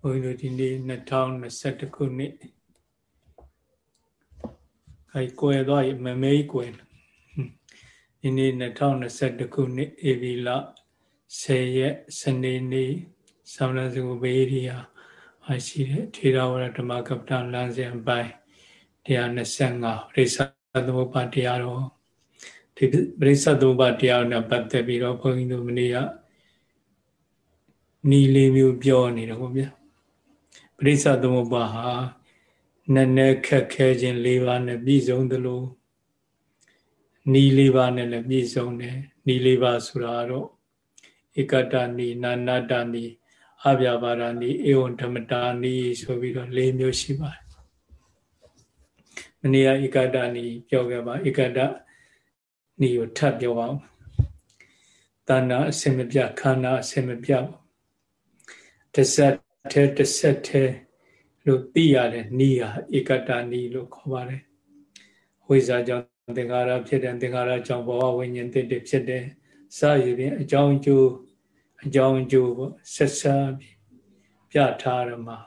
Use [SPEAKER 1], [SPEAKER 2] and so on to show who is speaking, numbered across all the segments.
[SPEAKER 1] ဘုန်းကြီးတို့ဒီနေ့2021ခုနှစ်အဲကွယ်သွားရမမေးကွယ်ဒီနေ့2021ခုနှစ်ဧပြီလ10ရက်စနေနေ့သမဏစုဘေးရီယာအရှိတဲ့ထေရဝါဒဓမ္မကပ္ပလမ်းစဉ်ပိုင်း125ပရိစ္ဆသမုပ္ပါတရားတော်ဒီပရိစ္ဆသမုပ္ပါတရားနဲ့ပတ်သက်ပြီးတော့ဘုန်းကြီးတို့မနေ့ကနီလေးမျိုးပြောနေတယ်ဟုတ်ဗျာ ပရိစ္ဆသမုပ္ပါဟာနည်းနည်းခက်ခဲခြင်း၄ပါးနဲ့ပြည့်စုံသလိုနီ၄ပါးနဲ့လည်းပြည့်စုံတယ်နီ၄ပါးဆိုတာတော့ဧကတနီနာနာတနီအဗျာပါဒနီဧဝံဓမ္မတာနီဆိုပြီးတော့၄မျိုးရှိပါတယ်မနေ့ကဧကတနီပြောခဲ့ပါဧကတနီကိုထပ်ပြောအောင်တဏ္ဍအစင်မပြခန္ဓာအစင်မပြတစ်ဆက် ထဲတစ်ဆက်ထဲလို့သိရတဲ့နီးဟာဧကတနီလို့ခေါ်ပါတယ်ဝိဇ္ဇာကြောင့်သင်္ခါရဖြစ်တဲ့သင်္ခါရကြောင့်ဘဝဝိညာဉ်တည်တည်ဖြစ်တဲ့စရည်ဖြင့်အကြောင်းအကျိုးအကြောင်းအကျိုးပေါ့ဆက်စားပြီးပြထားရမှာ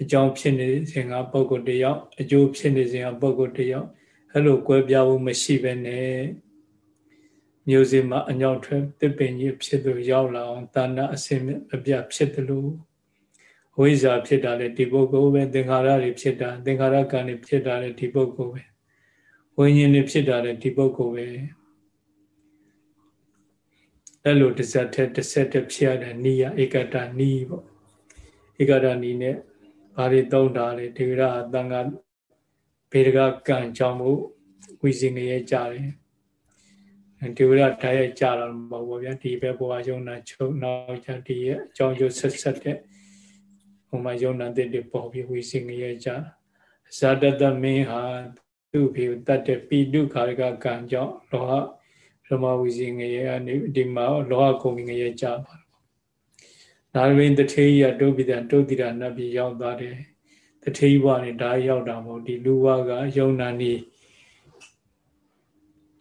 [SPEAKER 1] အကြောင်းဖြစ်နေစဉ်ကပုဂ္ဂိုလ်တယောက်အကျိုးဖြစ်နေစဉ်ကပုဂ္ဂိုလ်တယောက်အဲ့လိုကွဲပြားဖို့မရှိဘဲနဲ့မျိုးစေ့မှာအညောက်ထွက်တစ်ပင်ကြီးဖြစ်သူရောက်လာအောင်တာဏအစင်မပြဖြစ်တယ်လို့ ဝိဇ္ဇာဖြစ်တာလေဒီပုဂ္ဂိုလ်ပဲသင်္ခါရတွေဖြစ်တာသင်္ခါရကံတွေဖြစ်တာလေဒီပုဂ္ဂိုလ်ပဲဝိညာဉ်တွေဖြစ်တာလေဒီပုဂ္ဂိုလ်ပဲအဲ့လိုတစ်ဆက်တည်းတစ်ဆက်တည်းဖြစ်ရတဲ့နိယဧကတနိပေါ့ဧကတနိနဲ့ဘာတွေသုံးတာလဲဒေဝရအတန်ကဘေဒကကံကြောင့်မို့ဝိဇင်ငရဲကြတယ်ဒေဝရဓာတ်ရဲ့ကြတော့မဟုတ်ဘူးဗျာဒီဘက်ဘဝယုံနာချုပ်နောက်ကြဒီရဲ့အကြောင်းကျိုးဆက်ဆက်တဲ့ ဟိုမှာယုံနာတဲ့တွေပေါ်ပြီးဝိဇင်ငရဲကြဇာတတမင်းဟာသူ့ဖေတတ်တဲ့ပိတုခါရကကံကြောင့်လောဟဓမ္မဝိဇင်ငရဲကနေဒီမှာလောဟကုန်ငရဲကြပါဒါရင်းတထေးရဒုပိတံဒုတိယနတ်ပြည်ရောက်သွားတယ်တထေးဘဝနဲ့ဒါရောက်တာမဟုတ်ဒီလူဘဝကယုံနာနေ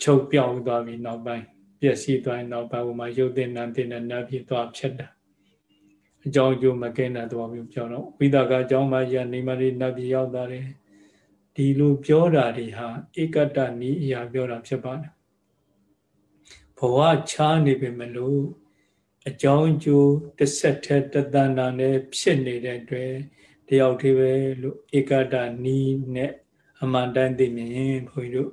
[SPEAKER 1] ချုပ်ပြောင်းသွားပြီနောက်ပိုင်းပျက်စီးသွားရင်နောက်ပိုင်းဟိုမှာရုပ်တင်နံတင်တဲ့နတ်ပြည်သွားဖြစ်တာ အကြောင်းအကျိုးမကဲတဲ့သွားပြီးပြောတော့ဝိသကအကြောင်းမှရနေမလေးနတ်ပြည်ရောက်သွားတယ်ဒီလိုပြောတာတွေဟာဧကတနီအရာပြောတာဖြစ်ပါတယ်ဘဝချားနေပြီမလို့အကြောင်းကျိုးတစ်ဆက်တည်းတသန္တာနဲ့ဖြစ်နေတဲ့အတွက်တယောက်တည်းပဲလို့ဧကတနီနဲ့အမှန်တမ်းသိမြင်ဘုန်းကြီးတို့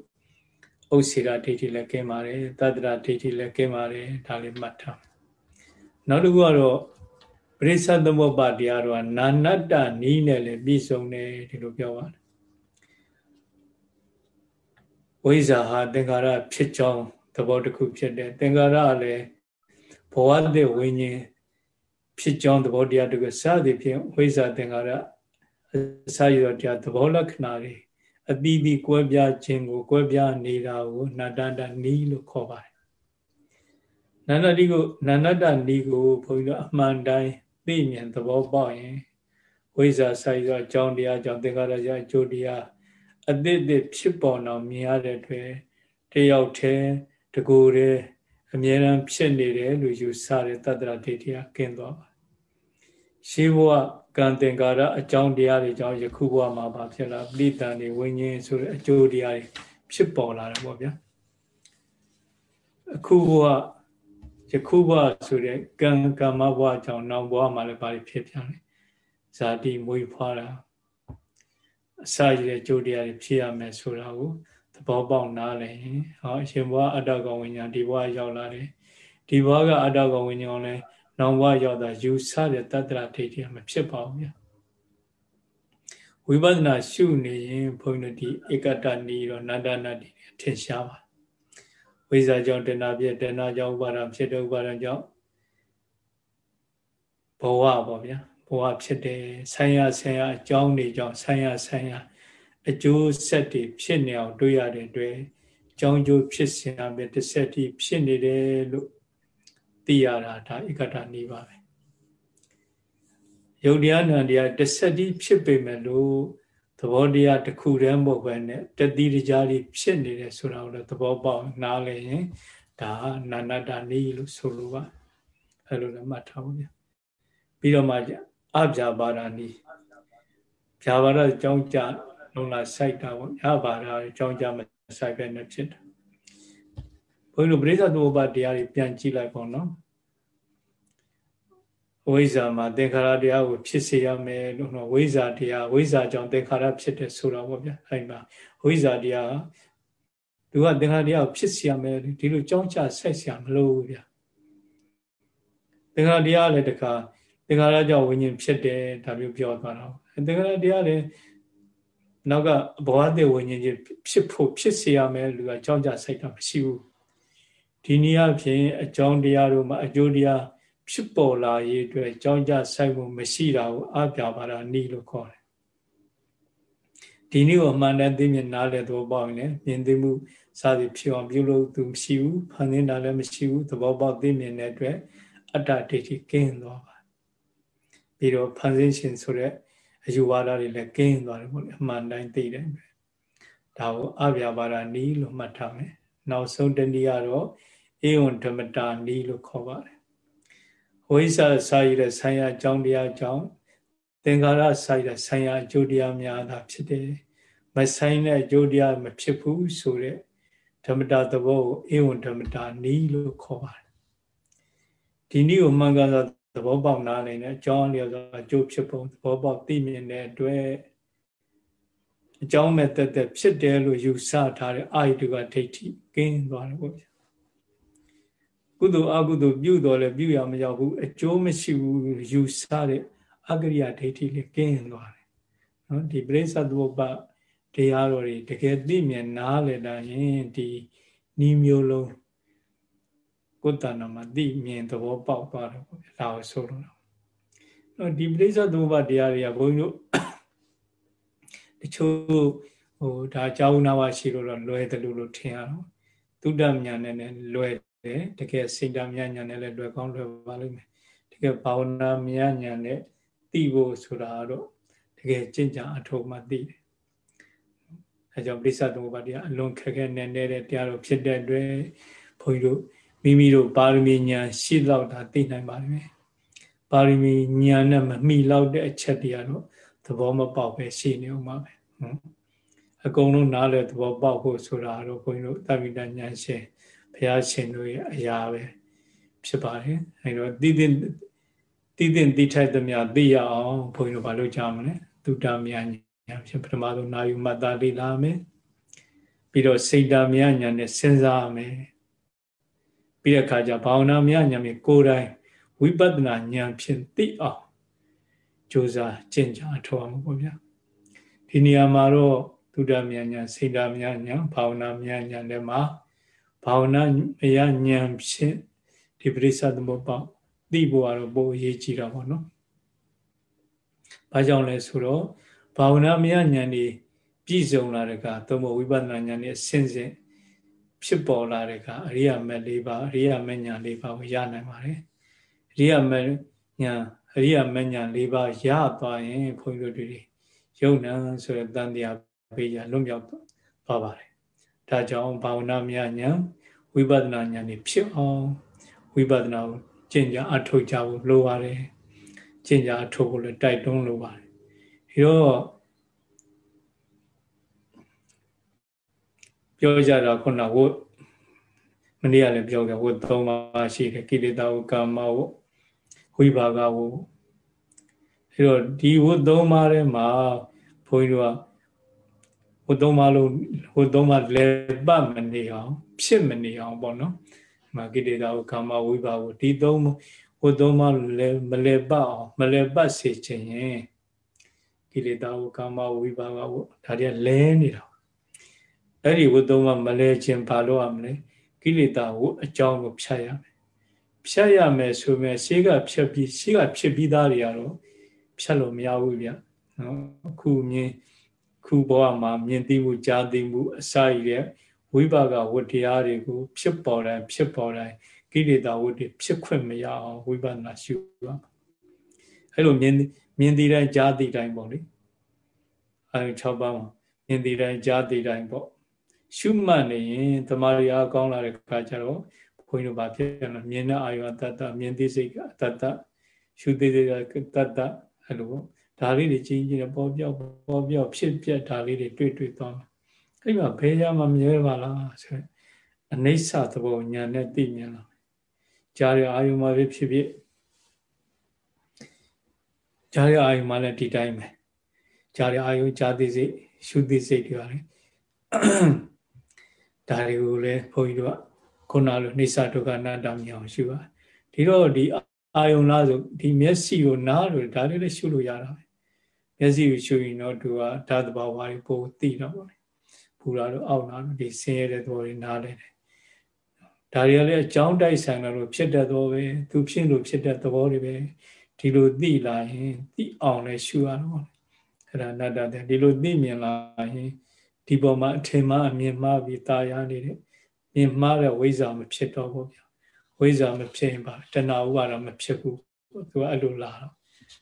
[SPEAKER 1] ဥစ္စေရာဒိဋ္ဌိလည်းကင်းပါတယ်တတ္တရာဒိဋ္ဌိလည်းကင်းပါတယ်ဒါလေးမှတ်ထားနောက်တစ်ခုကတော့ ပရိစ္ဆသမုပ္ပါတရားတော်ကနာနတ္တနီးနဲ့လည်းပြည့်စုံတယ်ဒီလိုပြောပါတယ်ဝိဇ္ဇာဟာသင်္ခါရဖြစ်ကြောင်းသဘောတစ်ခုဖြစ်တယ်သင်္ခါရလည်းဘဝတည်းဝိညာဉ်ဖြစ်ကြောင်းသဘောတရားတစ်ခုစသည်ဖြင့်ဝိဇ္ဇာသင်္ခါရအစာရတရားသဘောလက္ခဏာတွေအတိအသီးကွဲပြားခြင်းကိုကွဲပြားနေတာကိုနန္တတနီးလို့ခေါ်ပါတယ်နန္တတိကိုနန္တတနီးကိုဘုန်းကြီးတို့အမှန်တိုင်း သိမြင်သဘောပေါက်ရင်ဝိဇ္ဇာဆိုင်သောအကြောင်းတရားကြောင့်သင်္ခါရရာအကျိုးတရားအသစ်အသစ်ဖြစ်ပေါ်အောင်မြင်ရတဲ့အတွက်တယောက်တည်းတကူတည်းအမြဲတမ်းဖြစ်နေတယ်လို့ယူဆတဲ့တတ္တရာဒိဋ္ဌိကကင်းသွားပါရှေးဘဝကံသင်္ကာရအကြောင်းတရားတွေကြောင့်ယခုဘဝမှာပါဖြစ်လာပိဋကံတွေဝိညာဉ်ဆိုတဲ့အကျိုးတရားတွေဖြစ်ပေါ်လာတယ်ပေါ့ဗျာအခုဘဝ ယခုဘဝဆိုတဲ့ကံကမ္မဘဝကြောင့်နောက်ဘဝမှာလည်းပါဖြစ်ပြန်တယ်ဇာတိမွေးဖွားတာအစာရတဲ့ကြိုးတရားတွေဖြစ်ရမယ်ဆိုတာကိုသဘောပေါက်နားလည်ရင်ဟောအရှင်ဘဝအတ္တကောင်ဝိညာဉ်ဒီဘဝရောက်လာတယ်ဒီဘဝကအတ္တကောင်ဝိညာဉ်လည်းနောင်ဘဝရောက်တာယူဆတဲ့တတ္တရာဒိဋ္ဌိမဖြစ်ပါဘူးဗျာဝိပဿနာရှုနေရင်ဘုန်းကြီးတို့ဒီဧကတနီရောနန္ဒနာတိထင်ရှားပါ ဝိဇ္ဇာကြောင့်တဏှာဖြစ်တဏှာကြောင့်ဥပါဒံဖြစ်တဲ့ဥပါဒံကြောင့်ဘဝပေါ့ဗျာဘဝဖြစ်တယ်ဆိုင်ရဆိုင်ရအကြောင်းတွေကြောင့်ဆိုင်ရဆိုင်ရအကျိုးဆက်တွေဖြစ်နေအောင်တွေးရတဲ့အတွက်အကြောင်းကျိုးဖြစ်စဉ်အပြင်တစ်ဆက်တည်းဖြစ်နေတယ်လို့သိရတာဒါဧကတနီးပါပဲယုတ်တရားနံတရားတစ်ဆက်တည်းဖြစ်ပေမဲ့လို့ သဘောတရားတစ်ခုတည်းမဟုတ်ပဲနဲ့တတိတကြားကြီးဖြစ်နေတယ်ဆိုတာကိုလည်းသဘောပေါက်နားလည်ရင်ဒါနာနတ္တနီးလို့ဆိုလိုပါအဲ့လိုလည်းမှတ်ထားပါဗျပြီးတော့မှအဗျာပါဒာနီဗျာပါဒကြောင်းကြလုံးလာစိုက်တာပေါ့ညပါဒာကြောင်းကြမစိုက်ပဲနဲ့ဖြစ်တာဘုန်းကြီးတို့ပရိသတ်သမုပ္ပါတရားတွေပြန်ကြည့်လိုက်ပေါ့နော် ဝိဇ္ဇာမှာသင်္ခါရတရားကိုဖြစ်စေရမယ်လို့နော်ဝိဇ္ဇာတရားဝိဇ္ဇာကြောင့်သင်္ခါရဖြစ်တယ်ဆိုတာပေါ့ဗျာအဲ့မှာဝိဇ္ဇာတရားသူကသင်္ခါရတရားကိုဖြစ်စေရမယ်ဒီလိုကြောင်းချဆက်စေရမလို့ဗျာသင်္ခါရတရားလည်းတခါသင်္ခါရကြောင့်ဝိညာဉ်ဖြစ်တယ်ဒါမျိုးပြောသွားတော့သင်္ခါရတရားလည်းနောက်ကဘဝတည်ဝိညာဉ်ချင်းဖြစ်ဖို့ဖြစ်စေရမယ်လူကကြောင်းကြဆိုင်တာမရှိဘူးဒီနည်းအားဖြင့်အကြောင်းတရားတို့မှာအကျိုးတရား ဖြစ်ပေါ်လာရေးအတွက်ကြောင်းကြဆိုင်မှုမရှိတာကိုအပြပါဒနီလို့ခေါ်တယ်ဒီနည်းကိုအမှန်တန်သိမြင်နားလည်သဘောပေါက်ရင်မြင်သိမှုစသည်ဖြစ်အောင်ပြုလို့သူမရှိဘူးဖန်သင်းတာလည်းမရှိဘူးသဘောပေါက်သိမြင်တဲ့အတွက်အတ္တဒိဋ္ဌိကင်းသွားပါပြီးတော့ဖန်ဆင်းရှင်ဆိုတဲ့အယူဝါဒတွေလည်းကင်းသွားတယ်ပေါ့လေအမှန်တိုင်းသိတယ်ဒါကိုအပြပါဒနီလို့မှတ်ထားမယ်နောက်ဆုံးတနည်းကတော့အေဝံဓမ္မတာနီလို့ခေါ်ပါတယ် ဝိဇ္ဇာစာရတဲ့ဆံရအကြောင်းတရားကြောင့်သင်္ခါရစာရတဲ့ဆံရအကျိုးတရားများသာဖြစ်တယ်မဆိုင်တဲ့အကျိုးတရားမဖြစ်ဘူးဆိုတဲ့ဓမ္မတာသဘောကိုအေဝံဓမ္မတာနီလို့ခေါ်ပါတယ်ဒီနည်းကိုမှန်ကန်စွာသဘောပေါက်နားလည်တဲ့အကြောင်းလျော်စွာအကျိုးဖြစ်ပုံသဘောပေါက်သိမြင်တဲ့အတွက်အကြောင်းမဲ့တက်တက်ဖြစ်တယ်လို့ယူဆထားတဲ့အာယတုကဒိဋ္ဌိကင်းသွားတယ်ပေါ့ဗျာ ကုသိုလ်အကုသိုလ်ပြုတော်လဲပြုရမရောက်ဘူးအကျိုးမရှိဘူးယူဆတဲ့အကရိယာဒိဋ္ဌိလေးကင်းသွားတယ်နော်ဒီပရိစ္ဆသမုပ္ပါတရားတော်တွေတကယ်သိမြင်နားလည်တာရင်ဒီဤမျိုးလုံးကိုယ်တဏ္ဍမှာသိမြင်သဘောပေါက်သွားတယ်ပေါ့ဗျာဒါကိုဆိုလို့တော့ဒီပရိစ္ဆသမုပ္ပါတရားတွေကဘုန်းကြီးတို့တချို့ဟိုဒါကြောင်းနာဝရှိလို့တော့လွယ်တယ်လို့ထင်ရတော့သုဒ္ဓမြညာနဲ့လွယ် တယ်တကယ်စိတ်ဓာမြညာနဲ့လည်းလွယ်ကောင်းလွယ်ပါလိမ့်မယ်တကယ်ဘာဝနာမြညာနဲ့သိဖို့ဆိုတာတော့တကယ်ကျင့်ကြံအထောက်မှသိတယ်အဲကြောင့်ပိဿသမုပ္ပါဒ်အလွန်ခက်ခဲနဲ့နေတဲ့တရားတော်ဖြစ်တဲ့အတွက်ဘုန်းကြီးတို့မိမိတို့ပါရမီဉာဏ်ရှိလောက်တာသိနိုင်ပါလိမ့်မယ်ပါရမီဉာဏ်နဲ့မမှီလောက်တဲ့အချက်တရားတော့သဘောမပေါက်ပဲရှိနေအောင်ပါပဲဟုတ်အကုန်လုံးနားလဲသဘောပေါက်ဖို့ဆိုတာတော့ဘုန်းကြီးတို့သဗ္ဗိတဉာဏ်ရှင် ဘုရားရှင်တို့ရဲ့အရာပဲဖြစ်ပါတယ်အဲတော့တည်တည်တည်တည်တိထိုက်သမျှသိရအောင်ဘုန်းကြီးတို့ဘာလို့ကြားမလဲသုတမြညာဖြစ်ပထမဆုံးနာယူမှတ်သားလေ့လာမယ်ပြီးတော့စိတ်ဓာမြညာနဲ့စဉ်းစားမယ်ပြီးတဲ့အခါကျဘာဝနာမြညာမြေကိုယ်တိုင်ဝိပဿနာဉာဏ်ဖြင့်သိအောင်ကြိုးစားကျင့်ကြအထောက်အမှုပေါ့ဗျာဒီနေရာမှာတော့သုဒ္ဓမြညာစိတ်ဓာမြညာဘာဝနာမြညာတွေမှာ ဘာဝနာမရဉာဏ်ဖြင့်ဒီပရိစ္ဆသမုပ္ပါသိဖို့ကတော့ပိုအရေးကြီးတာပေါ့နော်။ဘာကြောင့်လဲဆိုတော့ဘာဝနာမရဉာဏ်ဒီပြည့်စုံလာတဲ့ကသို့မဟုတ်ဝိပဿနာဉာဏ်နဲ့ဆင်းဆင်းဖြစ်ပေါ်လာတဲ့ကအရိယာမက်၄ပါးအရိယာမက်ဉာဏ်၄ပါးကိုရနိုင်ပါတယ်။အရိယာမက်ဉာဏ်အရိယာမက်ဉာဏ်၄ပါးရသွားရင်ခွန်ကြီးတို့တွေယုံနံဆိုတဲ့တန်တရားပေးရလွတ်မြောက်သွားပါတယ်။ဒါကြောင့်ဘာဝနာမရဉာဏ် ဝိပဿနာဉာဏ်นี่ဖြစ်အောင်ဝိပဿနာကိုကျင့်ကြအထောက်ကြဖို့လိုပါတယ်ကျင့်ကြအထောက်ဖို့လည်းတိုက်တွန်းလိုပါတယ်ဒီတော့ပြောကြတာခုနဝတ်မနေ့ကလည်းပြောကြဝတ်သုံးပါးရှိတယ်ကိလေသာဝကာမဝဝိဘာဂဝအဲတော့ဒီဝတ်သုံးပါးထဲမှာဘုန်းကြီးတို့ကဟိုသုံးပါလို့ဟိုသုံးပါလဲပတ်မနေအောင် ဖြစ်မနေအောင်ပေါ့နော်မကိတေတာကိုကာမဝိပါကိုဒီသုံးဟိုသုံးပါလဲမလဲပတ်အောင်မလဲပတ်စေခြင်းရင်ကိလေသာကိုကာမဝိပါကကိုဒါတည်းလဲနေတာအဲ့ဒီဝိသုံးပါမလဲခြင်းဘာလို့ရမလဲကိလေသာကိုအကြောင်းကိုဖြတ်ရမယ်ဖြတ်ရမယ်ဆိုမြဲရှေးကဖြတ်ပြီးရှေးကဖြစ်ပြီးသားတွေကတော့ဖြတ်လို့မရဘူးဗျနော်အခုမြင်ခုဘဝမှာမြင်သိမှုကြားသိမှုအစာရည်တဲ့ ဝိပါကဝတ္တရားတွေကိုဖြစ်ပေါ်တိုင်းဖြစ်ပေါ်တိုင်းကိလေသာဝတ္တွေဖြစ်ခွင့်မရအောင်ဝိပဿနာရှုပါအဲ့လိုမြင်မြင်သိတိုင်းကြားသိတိုင်းပေါ့လေအဲ6ပါးမှာမြင်သိတိုင်းကြားသိတိုင်းပေါ့ရှုမှတ်နေရင်တမာရီအားကောင်းလာတဲ့အခါကျတော့ဘုန်းကြီးတို့ဗာဖြစ်တယ်မြင်တဲ့အာယုအတ္တမြင်သိစိတ်ကအတ္တရှုသိစိတ်ကတ္တအဲ့လိုဒါလေးတွေကြီးကြီးပေါ်ပြောက်ပေါ်ပြောက်ဖြစ်ပြက်ဒါလေးတွေတွေ့တွေ့သွားမှာ အဲ့မှာဘယ်ရမှမမြဲပါလားဆိုအနိစ္စသဘောညာနဲ့သိမြင်လာကြားရအာယုမှာပဲဖြစ်ဖြစ်ကြားရအာယုမှာလည်းဒီတိုင်းပဲကြားရအာယုကြားသိစိတ်ရှုသိစိတ်တွေပါလေဒါတွေကိုလည်းဘုန်းကြီးတို့ကခုနလိုနေစာဒုက္ခနာတာမြောင်ရှုပါဒီတော့ဒီအာယုံလားဆိုဒီမျက်စိကိုနားလို့ဒါလေးလည်းရှုလို့ရတာပဲမျက်စိကိုရှုရင်တော့သူကဓာတ်တဘာဝတွေပိုသိတော့ပေါ့လေပူ လာတော့အောက်နာတော့ဒီဆင်းရဲတဲ့သဘောတွေနားလဲတယ်ဒါတွေကလည်းအကြောင်းတိုက်ဆိုင်လို့ဖြစ်တဲ့သဘောပဲသူဖြစ်လို့ဖြစ်တဲ့သဘောတွေပဲဒီလိုသိလာရင်သိအောင်လဲရှုရတော့အဲ့ဒါအနတ္တတဲ့ဒီလိုသိမြင်လာရင်ဒီပေါ်မှာအထင်မှားအမြင်မှားပြီးตายရနေတဲ့မြင်မှားတဲ့ဝိဇ္ဇာမဖြစ်တော့ဘူးဗျာဝိဇ္ဇာမဖြစ်ရင်ပါတဏှာဥပါဒမဖြစ်ဘူးသူကအဲ့လိုလာတော့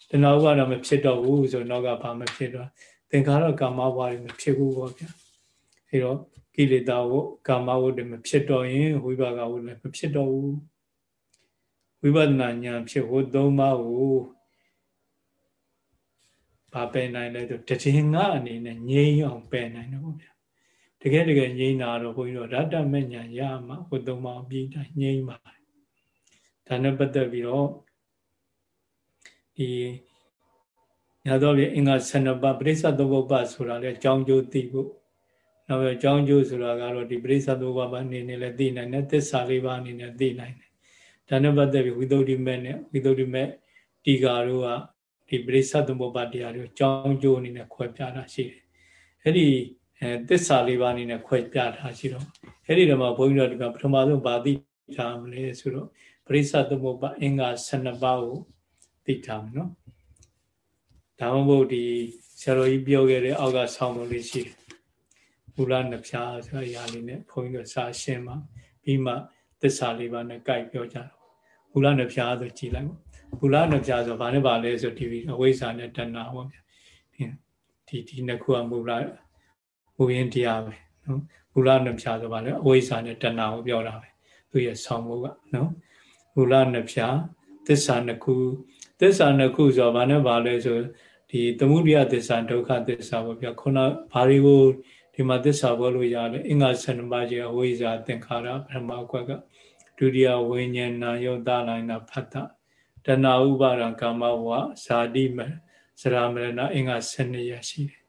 [SPEAKER 1] တဏှာဥပါဒမဖြစ်တော့ဘူးဆိုတော့ကဘာမဖြစ်တော့သင်္ခါရကာမဝါရီမဖြစ်ဘူးပေါ့ဗျာ အဲတော့ကိလေသာဝကာမဝတ္တမဖြစ်တော့ရင်ဝိပါကဝတ္တလည်းမဖြစ်တော့ဘူးဝိပဿနာဉာဏ်ဖြစ်ဖို့သုံးပါးကိုဘာပယ်နိုင်လဲဆိုတည်ငါအနေနဲ့ငြိမ်းအောင်ပယ်နိုင်တယ်ပေါ့ဗျာတကယ်တကယ်ငြိမ်းတာတော့ဘုန်းကြီးတို့ရတ္တမဉဏ်ရမှာဟိုသုံးပါးပြီးတိုင်းငြိမ်းပါတယ်ဒါနဲ့ပတ်သက်ပြီးတော့ဒီညာတော့ပြအင်္ဂါ12ပါးပရိစ္ဆသုဘုပ္ပဆိုတာလေအကြောင်းကျိုးသိဖို့ နောက်ပြီးအကြောင်းကျိုးဆိုတာကတော့ဒီပရိစ္ဆသုဘုပ္ပအနေနဲ့လည်းသိနိုင်တယ်သစ္စာလေးပါးအနေနဲ့သိနိုင်တယ်ဒါနဲ့ပတ်သက်ပြီးဝိသုဒ္ဓိမဲ့နဲ့ဝိသုဒ္ဓိမဲ့တီကာတို့ကဒီပရိစ္ဆသမုပ္ပါတရားတွေကိုကြောင်းကျိုးအနေနဲ့ခွဲပြတာရှိတယ်အဲ့ဒီအဲသစ္စာလေးပါးအနေနဲ့ခွဲပြတာရှိတော့အဲ့ဒီတော့မှဘုန်းကြီးတို့ဒီမှာပထမဆုံးဗာတိထားမလဲဆိုတော့ပရိစ္ဆသမုပ္ပါအင်္ဂါ12ပါးကိုသိထားမယ်နော်ဒါမှမဟုတ်ဒီဆရာတော်ကြီးပြောခဲ့တဲ့အောက်ကဆောင်းပုံလေးရှိတယ် မူလနှစ်ဖြာဆိုတဲ့အရာလေးနဲ့ဘုန်းကြီးတို့စာရှင်းမှပြီးမှသစ္စာလေးပါးနဲ့ကြိုက်ပြောကြတော့မူလနှစ်ဖြာဆိုကြည်လိုက်ပေါ့မူလနှစ်ဖြာဆိုဘာနဲ့ပါလဲဆိုဒီအဝိဇ္ဇာနဲ့တဏှာပေါ့ဗျာဒီဒီနှစ်ခုကမူလမူရင်းတရားပဲနော်မူလနှစ်ဖြာဆိုဘာလဲအဝိဇ္ဇာနဲ့တဏှာကိုပြောတာပဲသူရဲ့ဆောင်းဖို့ကနော်မူလနှစ်ဖြာသစ္စာနှစ်ခုသစ္စာနှစ်ခုဆိုဘာနဲ့ပါလဲဆိုဒီသမုဒိယသစ္စာဒုက္ခသစ္စာပေါ့ဗျာခုနဘာတွေကို ဒီမှာသစ္စာဘောလို့ရတယ်အင်္ဂါ7ပါးကြီးအဝိဇ္ဇာသင်္ခါရပထမကွက်ကဒုတိယဝိညာဏယောတလိုင်းနာဖတ်တာတဏှာဥပါဒံကာမဝဇာတိမစရာမရဏအင်္ဂါ7ရရှိတယ်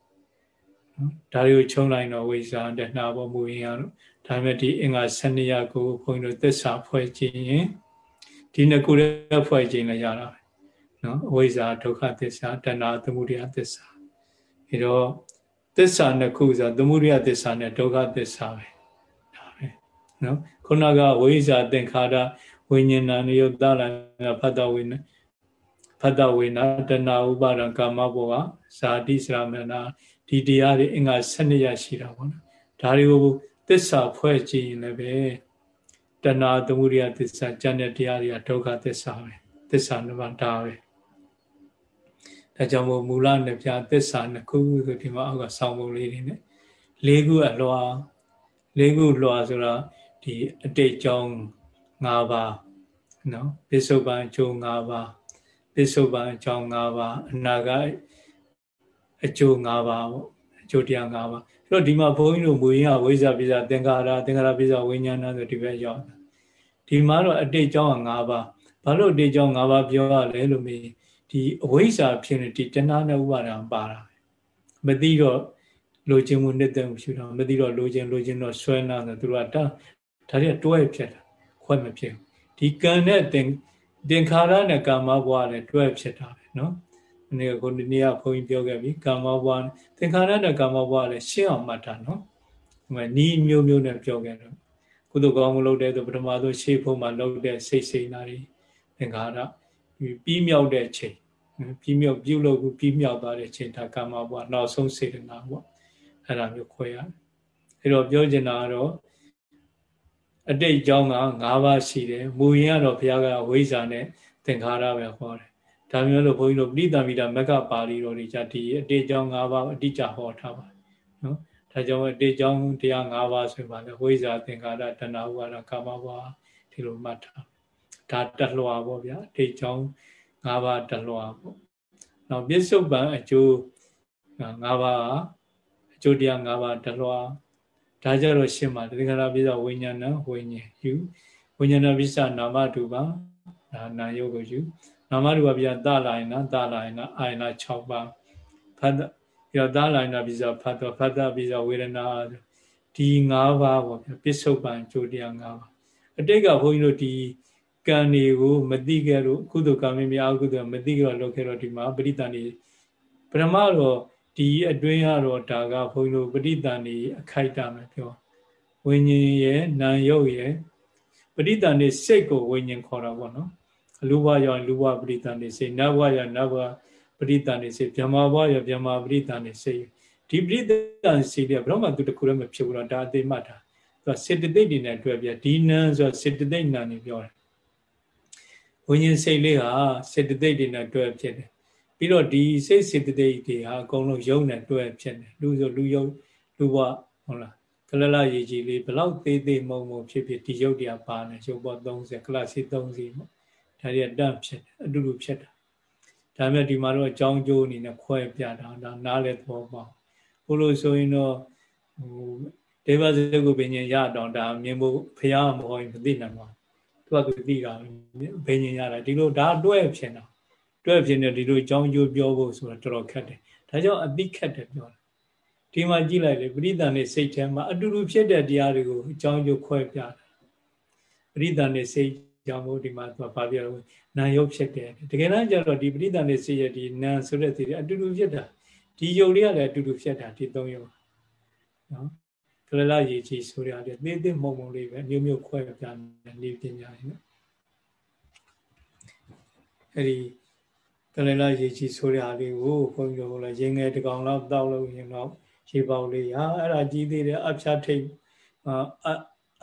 [SPEAKER 1] နော်ဒါတွေကိုခြုံလိုက်တော့ဝိဇ္ဇာတဏှာဘောမူရင်ရတော့ဒါပေမဲ့ဒီအင်္ဂါ7ရကိုဘုန်းကြီးတို့သစ္စာဖွဲ့ခြင်းရင်ဒီနှစ်ခုလည်းဖွဲ့ခြင်းလည်းရတာပဲနော်အဝိဇ္ဇာဒုက္ခသစ္စာတဏှာသမုဒယသစ္စာအဲတော့ သစ္စာနှစ်ခုဆိုသမုဒယသစ္စာနဲ့ဒုက္ခသစ္စာပဲဒါပဲနော်ခုနကဝိဇ္ဇာသင်္ခါရဝိညာဏနယတလနာဖတ်တော်ဝိနဖတ်တော်ဝိနာတဏှာဥပါဒံကာမဘောကဇာတိစရမဏဒီတရားတွေအင်္ဂါ12ရရှိတာပေါ့နော်ဒါတွေကိုသစ္စာဖွဲ့ကြည့်ရင်လည်းပဲတဏှာသမုဒယသစ္စာကျန်တဲ့တရားတွေကဒုက္ခသစ္စာပဲသစ္စာနမတာပဲ ဒါကြောင့်မို့မူလနှစ်ပြသစ္စာနှစ်ခုဆိုဒီမှာအောက်ကဆောင်းပုံလေးတွေနဲ့လေးခုအလွာလေးခုလွာဆိုတာဒီအတိတ်ကြောင်း၅ပါးနော်ပစ္စုပန်အကျိုး၅ပါးပစ္စုပန်အကြောင်း၅ပါးအနာဂတ်အကျိုး၅ပါးပေါ့အကျိုးတရား၅ပါးအဲ့တော့ဒီမှာဘုန်းကြီးတို့မူရင်းကဝိဇ္ဇာပိဇာသင်္ခါရသင်္ခါရပိဇာဝိညာဏဆိုဒီဘက်ရောက်ဒီမှာတော့အတိတ်ကြောင်းက၅ပါးဘာလို့အတိတ်ကြောင်း၅ပါးပြောရလဲလို့မေး ဒီအဝိဇ္ဇာဖြစ်နေဒီတဏှာနဲ့ဥပါဒံပါတာမသိတော့လိုချင်မှုနှစ်သက်မှုရှိတော့မသိတော့လိုချင်လိုချင်တော့ဆွဲနာတယ်သူတို့ကဒါဒါတွေကတွဲဖြစ်တာခွဲမဖြစ်ဒီကံနဲ့တင်သင်္ခါရနဲ့ကာမဘဝနဲ့တွဲဖြစ်တာပဲเนาะဒီနေ့ကိုဒီနေ့ကဘုန်းကြီးပြောခဲ့ပြီကာမဘဝသင်္ခါရနဲ့ကာမဘဝလည်းရှင်းအောင်မှတ်တာเนาะဒီမှာနီးမျိုးမျိုးနဲ့ပြောခဲ့တော့ကုသိုလ်ကောင်းမှုလုပ်တဲ့ဆိုပထမဆုံးရှေ့ဖို့မှာလုပ်တဲ့စိတ်စိတ်နာတွေသင်္ခါရပြီးမြောက်တဲ့ချိန် ပြီးမြောက်ပြုလုပ်ပြီးပြီးမြောက်သွားတဲ့ချိန်ဒါကာမဘဝနောက်ဆုံးစေတနာပေါ့အဲ့ဒါမျိုးခွဲရတယ်အဲ့တော့ပြောချင်တာကတော့အတိတ်ကြောင်းက၅ပါးရှိတယ်မူရင်ကတော့ဘုရားကဝိဇ္ဇာနဲ့သင်္ခါရပဲဟောတယ်ဒါမျိုးလို့ဘုန်းကြီးတို့ပဋိသမိတာမက္ကပါဠိတော်တွေじゃဒီအတိတ်ကြောင်း၅ပါးအတိအကျဟောထားပါတယ်နော်ဒါကြောင့်အတိတ်ကြောင်းတရား၅ပါးဆိုပါလေဝိဇ္ဇာသင်္ခါရတဏှာဥပါဒကာမဘဝဒီလိုမှတ်ထားဒါတလွှာပေါ့ဗျာအတိတ်ကြောင်း ၅ပါးတလွှာပေါ့နောက်ပြစ္ဆုတ်ပံအကျိုး၅ပါးအကျိုးတရား၅ပါးတလွားဒါကြတော့ရှင်းပါတခါလာပြစ္ဆဝိညာဏဝိညာဉ်ယူဝိညာဏပြစ္ဆနာမတူပါဒါနာယုတ်ကိုယူနာမတူပါပြတလာရင်နာတလာရင်နာအာယနာ6ပါးဖတ်ပြီးတော့တလာရင်နာပြစ္ဆဖတ်တော့ဖတ်တာပြစ္ဆဝေဒနာဒီ၅ပါးပေါ့ဗျပစ္စုပန်ကြိုတရား၅ပါးအတိတ်ကဘုန်းကြီးတို့ဒီ ကံတွေကိုမသိခဲ့လို့ကုသိုလ်ကံမများကုသိုလ်မသိကြတော့လုပ်ခဲ့တော့ဒီမှာပရိသန်နေပရမတော့ဒီအတွင်းကတော့ဒါကဘုန်းကြီးတို့ပရိသန်နေအခိုက်တာမယ်ပြောဝိညာဉ်ရဲ့နာယုတ်ရဲ့ပရိသန်နေစိတ်ကိုဝိညာဉ်ခေါ်တာပေါ့နော်လူဘရောလူဘပရိသန်နေစိတ်နတ်ဘရောနတ်ဘပရိသန်နေစိတ်ဗြဟ္မာဘရောဗြဟ္မာပရိသန်နေစိတ်ဒီပရိသန်စိတ်ကဘယ်တော့မှသူတခုလည်းမဖြစ်ဘူးတော့ဒါအသိမှတ်တာသူကစေတသိက်တွေနဲ့တွဲပြဒီနံဆိုစေတသိက်နံနေပြောတယ် ဝိညာဉ်စိတ်လေးဟာစေတသိက်တွေနဲ့တွဲဖြစ်တယ်ပြီးတော့ဒီစိတ်စေတသိက်တွေဟာအကုန်လုံးယုံနဲ့တွဲဖြစ်တယ်လူဆိုလူယုံလူဘဟုတ်လားကလလရေကြီးလေးဘလောက်သေးသေးမုံမုံဖြစ်ဖြစ်ဒီယုတ်တရားပါနေရုပ်ပေါ်30ကလစီ30ပေါ့ဒါတွေကတန့်ဖြစ်တယ်အတူတူဖြစ်တာဒါမဲ့ဒီမှာတော့အကြောင်းကျိုးအနေနဲ့ခွဲပြတာဒါနားလဲသဘောပေါက်ဘို့လို့ဆိုရင်တော့ဟိုဒေဝဇေကုပင်ရှင်ရတော့ဒါမြင်ဖို့ဖះမဟုတ်ရင်မသိနိုင်ပါဘူးသူ ကသူသိတာဘင်ရှင်ရတာဒီလိုဒါတွဲဖြစ်တာတွဲဖြစ်နေဒီလိုအကြောင်းကျိုးပြောဖို့ဆိုတာတော်တော်ခက်တယ်ဒါကြောင့်အသိခက်တယ်ပြောတာဒီမှာကြည့်လိုက်လေပရိသန်နဲ့စိတ်ထဲမှာအတူတူဖြစ်တဲ့တရားတွေကိုအကြောင်းကျိုးခွဲပြတာပရိသန်နဲ့စိတ်ကြောင့်မို့ဒီမှာသူကဘာပြောလဲနာယုတ်ဖြစ်တယ်တကယ်တမ်းကျတော့ဒီပရိသန်နဲ့စိတ်ရဲ့ဒီနာဆိုတဲ့စိတ်တွေအတူတူဖြစ်တာဒီယုတ်လေးကလည်းအတူတူဖြစ်တာဒီသုံးယုတ်နော် ကလလရေကြီးဆိုရတယ်သေးသေးမုံမုံလေးပဲမျိုးမျိုးခွဲပြနေပညာရနော်အဲ့ဒီကလလရေကြီးဆိုရလေးကိုဘုန်းကြီးတို့လည်းရေငယ်တကောင်လောက်တောက်လို့ရင်တော့ရေပေါက်လေးဟာအဲ့ဒါကြီးသေးတယ်အဖျားထိတ်အ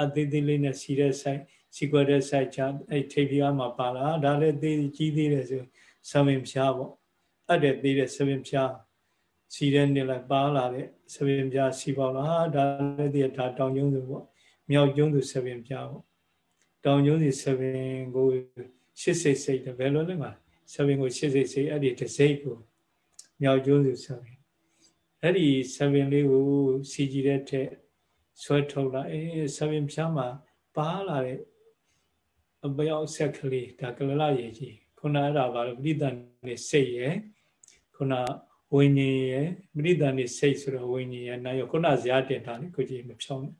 [SPEAKER 1] အသေးသေးလေးနဲ့စီတဲ့ဆိုင်စီကွက်တဲ့ဆိုင်ချအဲ့ထိပ်ပြားမှာပါလာဒါလည်းသေးကြီးသေးတယ်ဆိုဆဝင်းဖျားပေါ့အဲ့တဲ့သေးတဲ့ဆဝင်းဖျား စီတဲ့နေလိုက်ပါလာတဲ့ဆဝင်းပြားစီပေါလာဒါလည်းဒီဒါတောင်ကျုံးသူပေါ့မြောက်ကျုံးသူဆဝင်းပြားပေါ့တောင်ကျုံးသူဆဝင်းကိုရှစ်စိတ်စိတ်တယ်ဘယ်လိုလဲမှာဆဝင်းကိုရှစ်စိတ်စိတ်အဲ့ဒီတစ်စိတ်ကိုမြောက်ကျုံးသူဆဝင်းအဲ့ဒီဆဝင်းလေးကိုစီကြည့်တဲ့ထက်ဆွဲထုတ်လာအေးဆဝင်းပြားမှာပါလာတဲ့အပယောက်ဆက်ကလေးဒါကလလရေကြီးခုနအဲ့ဒါပါလို့ပဋိသန္ဓေစိတ်ရယ်ခုန ဝိညာဉ်ရယ်ပရိသန်နေစိတ်ဆိုတော့ဝိညာဉ်ရယ်နာယောခုနဇာတင်တာလေကိုကြည့်မဖြောင်းနဲ့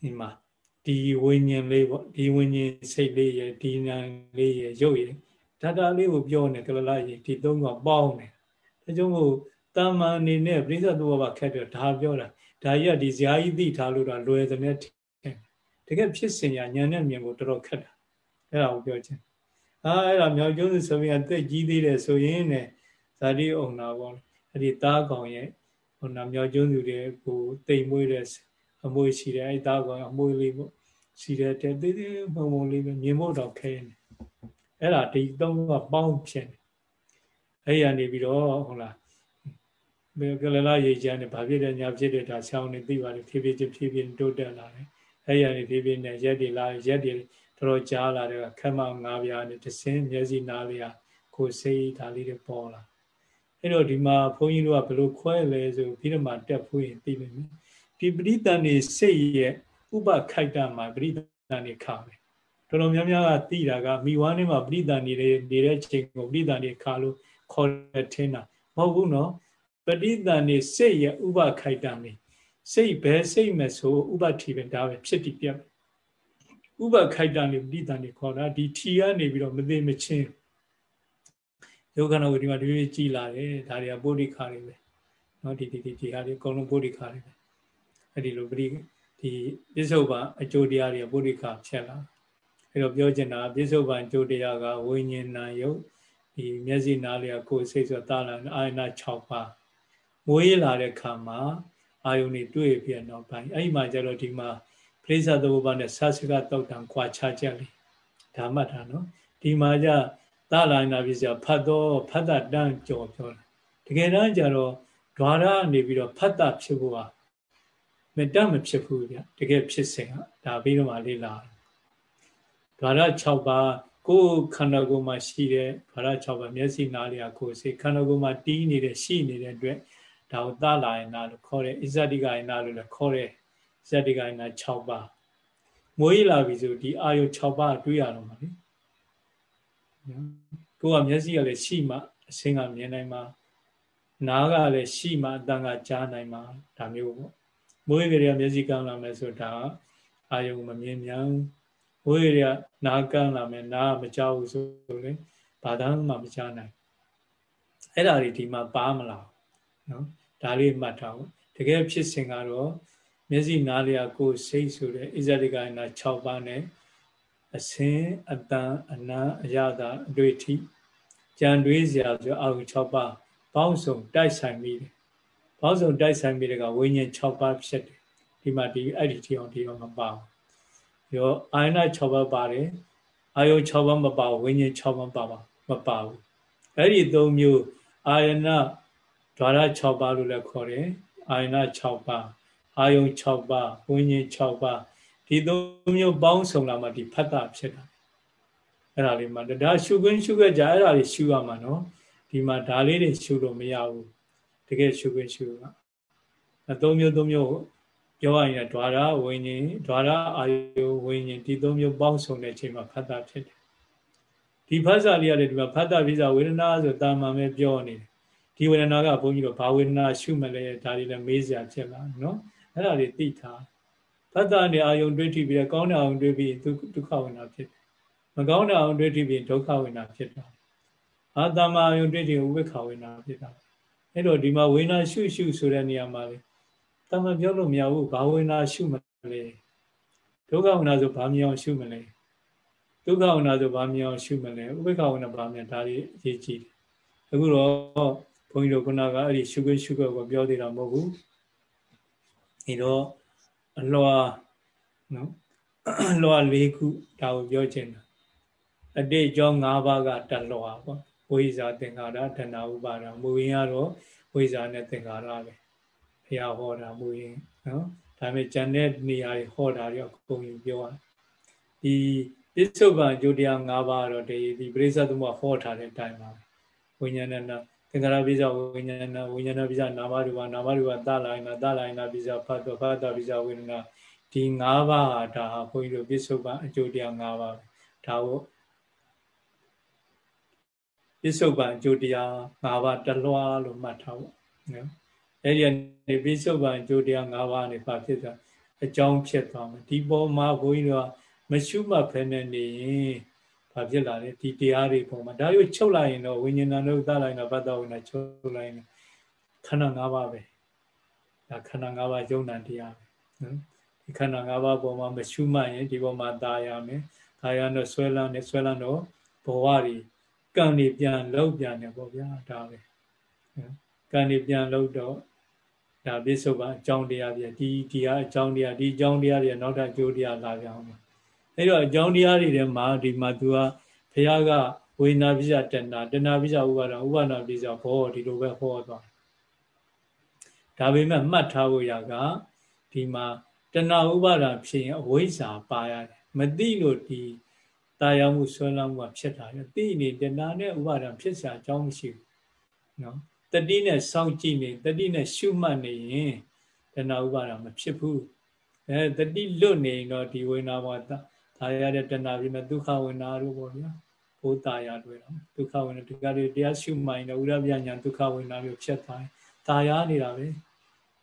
[SPEAKER 1] ဒီမှာဒီဝိညာဉ်လေးပေါ့ဒီဝိညာဉ်စိတ်လေးရယ်ဒီနာလေးရယ်ရုပ်ရယ်ဓာတာလေးကိုပြောနေကလလရေဒီသုံးကပေါင်းနေဒါကြောင့်မို့တာမန်အနေနဲ့ပြိဿသောဘာခက်တယ်ဒါပြောတာဒါကြီးကဒီဇာကြီးသိထားလို့တော့လွယ်သမျှတကယ်ဖြစ်စင်ရညာနဲ့မြင်ဖို့တော်တော်ခက်တာအဲ့ဒါကိုပြောချင်အာအဲ့ဒါမြောက်ကျုံးဆိုပြီးအသက်ကြီးသေးတယ်ဆိုရင်ね ဇာတိအုံနာပေါ့အဲ့ဒီသားကောင်ရဲ့ဟိုနာမြောက်ကျွန်းသူတွေကိုတိမ်မွေးတဲ့အမွေရှိတယ်အဲ့သားကောင်အမွေလေးပေါ့ရှိတယ်တဲ့သေးသေးမုံမုံလေးပဲမြင်ဖို့တော့ခဲနေအဲ့ဒါဒီသုံးကပေါင်းဖြစ်နေအဲ့ရနေပြီးတော့ဟုတ်လားဘေကလလာရေချမ်းနေဘာဖြစ်တယ်ညာဖြစ်တယ်ဒါဆောင်းနေသိပါတယ်ဖြည်းဖြည်းချင်းဖြည်းဖြည်းတိုးတက်လာတယ်အဲ့ရနေဖြည်းဖြည်းနဲ့ရက်တွေလာရက်တွေတော်တော်ကြားလာတယ်ခက်မငါးပြားနဲ့တစင်းမျက်စိနားလေးဟာကိုစိတ်ဒါလေးတွေပေါ်လာ အဲ့တော့ဒီမှာဘုန်းကြီးတို့ကဘလို့ခွဲလဲဆိုပြီးတော့မှတက်ဖို့ရင်သိလိမ့်မယ်ဒီပရိသန်နေစိတ်ရဲ့ဥပခိုက်တာမှာပရိသန်နေခါပဲတော်တော်များများကသိတာကမိဝါးနေမှာပရိသန်နေတဲ့နေတဲ့ချိန်ကိုပရိသန်နေခါလို့ခေါ်ရထင်းတာမဟုတ်ဘူးနော်ပရိသန်နေစိတ်ရဲ့ဥပခိုက်တာနေစိတ်ဘဲစိတ်မဲ့ဆိုဥပတိပဲဒါပဲဖြစ်တည်ပြတ်ဥပခိုက်တာနေပရိသန်နေခေါ်တာဒီထီကနေပြီးတော့မသိမချင်း ယုတ်ခန္ဓာကိုဒီမှာဒီလိုကြည်လာတယ်ဒါတွေကပုဒိခါတွေပဲเนาะဒီဒီဒီဒီဟာတွေအကုန်လုံးပုဒိခါတွေပဲအဲ့ဒီလိုပရိဒီပြစ္ဆုတ်ပံအကျိုးတရားတွေပုဒိခါဖြစ်လာအဲ့တော့ပြောချင်တာပြစ္ဆုတ်ပံအကျိုးတရားကဝိညာဉ်နာယုတ်ဒီမျက်စိနားလျာကိုယ်စိတ်ဆိုတာလာအာယနာ6ပါးမွေးလာတဲ့ခါမှာအာယုန်တွေတွေ့ပြတော့ပိုင်းအဲ့ဒီမှာကျတော့ဒီမှာပြိဿသဘောပါနဲ့ဆာစကတောက်တံခွာချချက်လေဒါမှတ်တာနော်ဒီမှာကျ သာလာနာပြည့်စရာဖတ်တော့ဖတ်တာတန်းကြော်ပြောတယ်တကယ်တမ်းကျတော့ဓာရနေပြီးတော့ဖတ်တာဖြစ်ဖို့ဟာမတတ်မဖြစ်ဘူးဗျတကယ်ဖြစ်စဉ်ကဒါပြီးတော့မှလေးလာဓာရ6ပါးကိုယ်ခန္ဓာကိုယ်မှာရှိတဲ့ဘာရ6ပါးမျက်စိနားလျာကိုယ်စိတ်ခန္ဓာကိုယ်မှာတီးနေတဲ့ရှိနေတဲ့အတွက်ဒါကိုသလာယနာလို့ခေါ်တယ်အစ္ဆတိကယနာလို့လည်းခေါ်တယ်အစ္ဆတိကယနာ6ပါးမွေးလာပြီဆိုဒီအာယု6ပါးတွေးရတော့မှာလေ ကိုယ်ကမျက်စိကလည်းရှိမှအစင်းကမြင်နိုင်မှာနားကလည်းရှိမှအတန်ကကြားနိုင်မှာဒါမျိုးပေါ့မွေးကလေးကမျက်စိကမ်းလာမယ်ဆိုတာအာယုမမြင်မြန်ဝိရိယနာကန်းလာမယ်နာမကြောက်ဘူးဆိုရင်ဘာသာမှမကြားနိုင်အဲ့ဒါတွေဒီမှာပါမလားနော်ဒါလေးမှတ်ထားဖို့တကယ်ဖြစ်စဉ်ကတော့မျက်စိနားလျာကိုစိတ်ဆိုတဲ့ဣဇတိကနာ6ပါးနဲ့ အစင်းအတန်အနံအရသာအတွေ့အထိကြံတွေးစရာဆိုအောက်6ပါးပေါင်းစုံတိုက်ဆိုင်ပြီးတယ်ပေါင်းစုံတိုက်ဆိုင်ပြီးတဲ့ကဝိညာဉ်6ပါးဖြစ်တယ်ဒီမှာဒီအဲ့ဒီထီအောင်ဒီတော့မပါဘူးရောအာယနာ6ပါးပါတယ်အာယု6ပါးမပါဝိညာဉ်6ပါးပါပါမပါဘူးအဲ့ဒီ၃မျိုးအာယနာဓာရ6ပါးလို့လည်းခေါ်တယ်အာယနာ6ပါးအာယု6ပါးဝိညာဉ်6ပါး ဒီ၃မျိုးပေါင်းစုံလာမှဒီဖတ်တာဖြစ်တာအဲ့ဒါလေးမှဒါရှုခွင်းရှုခဲ့ကြအဲ့ဒါလေးရှုရမှာနော်ဒီမှာဒါလေးတွေရှုလို့မရဘူးတကယ်ရှုခွင်းရှုကအဲ၃မျိုး၃မျိုးပြောရရင်ဓာရဝိညာဉ်ဓာရအာယုဝိညာဉ်ဒီသုံးမျိုးပေါင်းစုံတဲ့အချိန်မှာဖတ်တာဖြစ်တယ်ဒီဖတ်စာလေးရတယ်ဒီမှာဖတ်တာပိစာဝေဒနာဆိုတာမှန်ပဲပြောနေတယ်ဒီဝေဒနာကဘုန်းကြီးတို့ဘာဝေဒနာရှုမလဲဒါတွေလည်းမေးစရာဖြစ်လာနော်အဲ့ဒါတွေသိထား ဖတ်တာနဲ့အာယုတွေးထိပြီးကောင်းတဲ့အာယုတွေးပြီးဒုက္ခဝေဒနာဖြစ်တယ်မကောင်းတဲ့အာယုတွေးထိပြီးဒုက္ခဝေဒနာဖြစ်တာအာတမအာယုတွေးထိဥပ္ပခဝေဒနာဖြစ်တာအဲ့တော့ဒီမှာဝေဒနာရှုရှုဆိုတဲ့နေရာမှာလေတမန်ပြောလို့မရဘူးဘာဝေနာရှုမလဲဒုက္ခဝေနာဆိုဘာမြောင်ရှုမလဲဒုက္ခဝေနာဆိုဘာမြောင်ရှုမလဲဥပေက္ခဝေနာဘာမြေဒါတွေအရေးကြီးတယ်အခုတော့ဘုန်းကြီးတို့ခုနကအဲ့ဒီရှုခွင့်ရှုခွင့်ကိုပြောသေးတာမဟုတ်ဘူးဒီတော့ အလွှာနော်အလွှာ၄ခုဒါကိုပြောချင်တာအတိတ်ကြောင့်၅ပါးကတလွှာပေါ့ဝိဇာသင်္ခါရဒနာဥပါဒမူရင်းကတော့ဝိဇာနဲ့သင်္ခါရပဲဘုရားဟောတာမူရင်နော်ဒါပေမဲ့ကျန်တဲ့နေရာတွေဟောတာတွေအကုန်ယူပြောရဒီပစ္စုပန်ကြိုတရား၅ပါးတော့ဒီဒီပရိစ္ဆသမဟောထားတဲ့အတိုင်းပါဝိညာဏနာ သင်္ခါရပိစ္ဆဝိညာဏဝိညာဏပိစ္ဆနာမရူပနာမရူပသလိုင်းနာသလိုင်းနာပိစ္ဆဖတ်တော့ဖတ်တာပိစ္ဆဝိညာဏဒီ၅ပါးဟာဒါဟာဘုန်းကြီးတို့ပစ္စုပန်အကျိုးတရား၅ပါးဒါကိုပစ္စုပန်အကျိုးတရား၅ပါးတလွှားလို့မှတ်ထားဖို့နော်အဲ့ဒီကနေပိစုပန်ကြိုတရား၅ပါးနေပါဖြစ်တာအကြောင်းဖြစ်သွားမယ်ဒီပေါ်မှာဘုန်းကြီးတို့ကမရှုမှတ်ဖဲနဲ့နေရင် ဘာဖြစ်လာလဲဒီတရားတွေပုံမှာဒါရုပ်ချုပ်လိုက်ရင်တော့ဝိညာဏတို့သလိုက်တော့ဘတ်တော်ဝင်တာချုပ်လိုက်ရင်ခန္ဓာ၅ပါးပဲဒါခန္ဓာ၅ပါးယုံနာတရားပဲနော်ဒီခန္ဓာ၅ပါးပုံမှာမရှုမှတ်ရင်ဒီပေါ်မှာตายရမယ်ตายရတော့ဆွဲလန်းနေဆွဲလန်းတော့ဘဝတွေကံနေပြန်လောက်ပြန်နေပေါ့ဗျာဒါပဲကံနေပြန်လောက်တော့ဒါပြစ္ဆုတ်ပါအကြောင်းတရားပြဒီဒီဟာအကြောင်းတရားဒီအကြောင်းတရားတွေနောက်ထပ်ကျိုးတရားလာကြအောင် အဲ့တော့အကြောင်းတရားတွေထဲမှာဒီမှာ तू ကဘုရားကဝိညာပိစ္ဆတဏတဏပိစ္ဆဥပါဒဥပါဒပိစ္ဆဘောဒီလိုပဲဟောသွားဒါပေမဲ့မှတ်ထားဖို့ရကဒီမှာတဏဥပါဒဖြစ်ရင်အဝိဇ္ဇာပါရတယ်မသိလို့ဒီတာယာမှုဆွဲလန်းမှုဖြစ်တာလေသိနေတဏနဲ့ဥပါဒဖြစ်စရာအကြောင်းမရှိဘူးနော်တတိနဲ့စောင့်ကြည့်နေတတိနဲ့ရှုမှတ်နေရင်တဏှာဥပါဒမဖြစ်ဘူးအဲတတိလွတ်နေတော့ဒီဝိညာဘော ဒါရတဲ့တဏှာပြီးမဲ့ဒုက္ခဝိညာတို့ပေါ့ဗျာဘုတာရတွေ့တော့ဒုက္ခဝိညာဒီကလေးတရားရှုမှိုင်းတော့ဥရပြညာဒုက္ခဝိညာမျိုးဖြစ်သွားတယ်ဒါရနေတာပဲ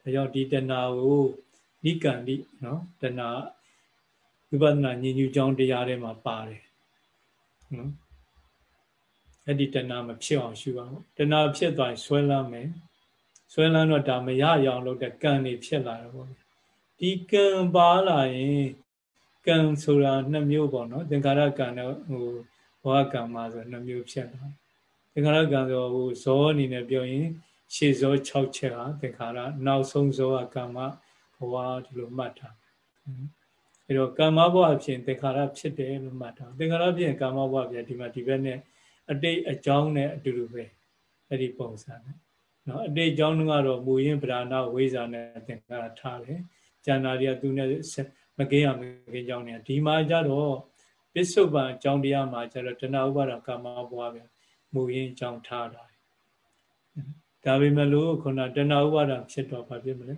[SPEAKER 1] ဒါကြောင့်ဒီတဏှာကိုနိကန္တိနော်တဏှာဝိပဿနာဉာဏ်ညူကြောင်းတရားထဲမှာပါတယ်နော်အဲ့ဒီတဏှာမဖြစ်အောင်ရှုပါဘူးတဏှာဖြစ်သွားရင်ဆွဲလန်းမယ်ဆွဲလန်းတော့ဒါမရရအောင်လုပ်တဲ့ကံတွေဖြစ်လာတယ်ပေါ့ဒီကံပါလာရင် ကံဆိုတာနှစ်မျိုးပေါ့နော်သင်္ခါရကံနဲ့ဟိုဘောကံမှာဆိုနှစ်မျိုးဖြစ်လာသင်္ခါရကံဆိုဟိုဇောအနေနဲ့ပြောရင် ရှေ့ဇော6ချက်ဟာသင်္ခါရနောက်ဆုံးဇောကကမ္မဘဝဒီလိုမှတ်တာအဲတော့ကမ္မဘဝဖြစ်သင်္ခါရဖြစ်တယ်လို့မှတ်တာသင်္ခါရဖြစ်ကမ္မဘဝဖြစ်ဒီမှာဒီဘက်နဲ့အတိတ်အကြောင်းနဲ့အတူတူပဲအဲ့ဒီပုံစံနဲ့နော်အတိတ်အကြောင်းကတော့မူရင်းဗราဏဝိဇာနဲ့သင်္ကာထားတယ်ကျန်တာတွေကသူနဲ့ မကင်းရမကင်းကြောင်းနေဒီမှာကြတော့ပစ္စုပန်အကြောင်းတရားမှာကျတော့တဏှာဥပါဒကာမဘွားပဲမူရင်းကြောင်းထားတာဒါပေမဲ့လို့ခုနတဏှာဥပါဒဖြစ်တော့ဘာဖြစ်မလဲ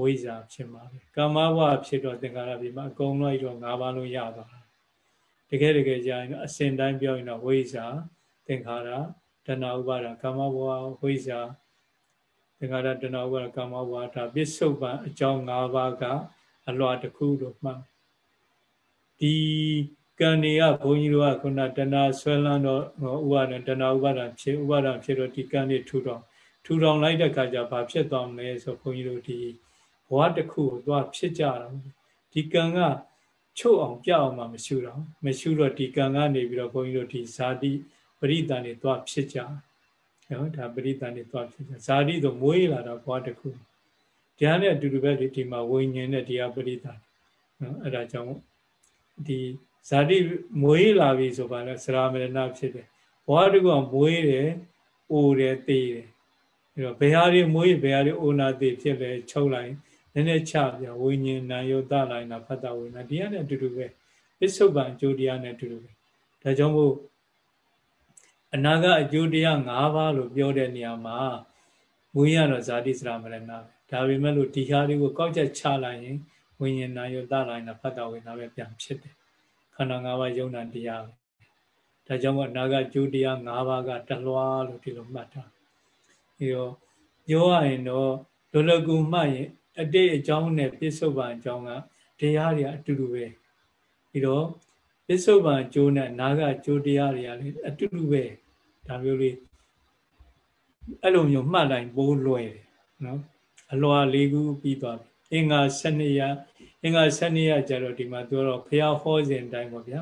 [SPEAKER 1] ဝိဇ္ဇာဖြစ်မှာပဲကာမဘဝဖြစ်တော့သင်္ခါရဖြစ်မှာအကုန်လုံးအဲ့တော့၅ပါးလုံးရပါတကယ်တကယ်ကြာရင်အစဉ်တိုင်းပြောရင်တော့ဝိဇ္ဇာသင်္ခါရတဏှာဥပါဒကာမဘဝဝိဇ္ဇာသင်္ခါရတဏှာဥပါဒကာမဘဝဒါပစ္စုပန်အကြောင်း၅ပါးက အလွာတစ်ခုလို့မှတ်ဒီကံတွေကဘုန်းကြီးတို့ကခုနတဏှာဆွဲလန်းတော့ဥပါဒတဏှာဥပါဒဖြစ်ဥပါဒဖြစ်တော့ဒီကံတွေထူတော့ထူထောင်လိုက်တဲ့အခါကျဘာဖြစ်သွားမလဲဆိုဘုန်းကြီးတို့ဒီဘဝတစ်ခုကိုသွားဖြစ်ကြတာဒီကံကချုပ်အောင်ပြအောင်မှမရှိတော့မရှိတော့ဒီကံကနေပြီးတော့ဘုန်းကြီးတို့ဒီဇာတိပရိသန်တွေသွားဖြစ်ကြနော်ဒါပရိသန်တွေသွားဖြစ်ကြဇာတိဆိုမွေးလာတော့ဘဝတစ်ခု တရားနဲ့အတူတူပဲဒီမှာဝိညာဉ်နဲ့တရားပရိသန်နော်အဲ့ဒါကြောင့်ဒီဇာတိမွေးလာပြီဆိုပါလဲစရာမရဏဖြစ်တယ်ဘဝတစ်ခုကမွေးတယ်အိုတယ်တေးတယ်အဲ့တော့ဘယ်ဟာတွေမွေးဘယ်ဟာတွေအိုနာတေးဖြစ်လဲချုပ်လိုက်နည်းနည်းချပြဝိညာဉ်နာယောတလိုက်နာဖတ်တာဝိညာဉ်တရားနဲ့အတူတူပဲပစ္စုပန်အကျိုးတရားနဲ့အတူတူပဲဒါကြောင့်မို့အနာကအကျိုးတရား၅ပါးလို့ပြောတဲ့နေရာမှာမွေးရတော့ဇာတိစရာမရဏပဲ ဒါပေမဲ့လို့ဒီဟာတွေကိုကောက်ချက်ချလိုက်ရင်ဝိညာဉ်နာယောတလိုက်နာဖတ်တာဝိညာဉ်ပဲပြန်ဖြစ်တယ်ခန္ဓာ၅ပါးယုံနာတရားဒါကြောင့်မို့အနာကကျိုးတရား၅ပါးကတလွားလို့ဒီလိုမှတ်တာပြီးတော့ပြောရရင်တော့လောလကူမှတ်ရင်အတိတ်အကြောင်းနဲ့ပြစ္ဆုတ်ပံအကြောင်းကတရားတွေအတူတူပဲပြီးတော့ပြစ္ဆုတ်ပံအကျိုးနဲ့နာဂအကျိုးတရားတွေကလည်းအတူတူပဲဒါမျိုးလေးအဲ့လိုမျိုးမှတ်လိုက်ပိုးလွယ်တယ်နော် အလွာလေးခုပြီးသွားပြီအင်္ဂါ12ရအင်္ဂါ12ရကြတော့ဒီမှာပြောတော့ဖះဟောစဉ်တိုင်းပေါ့ဗျာ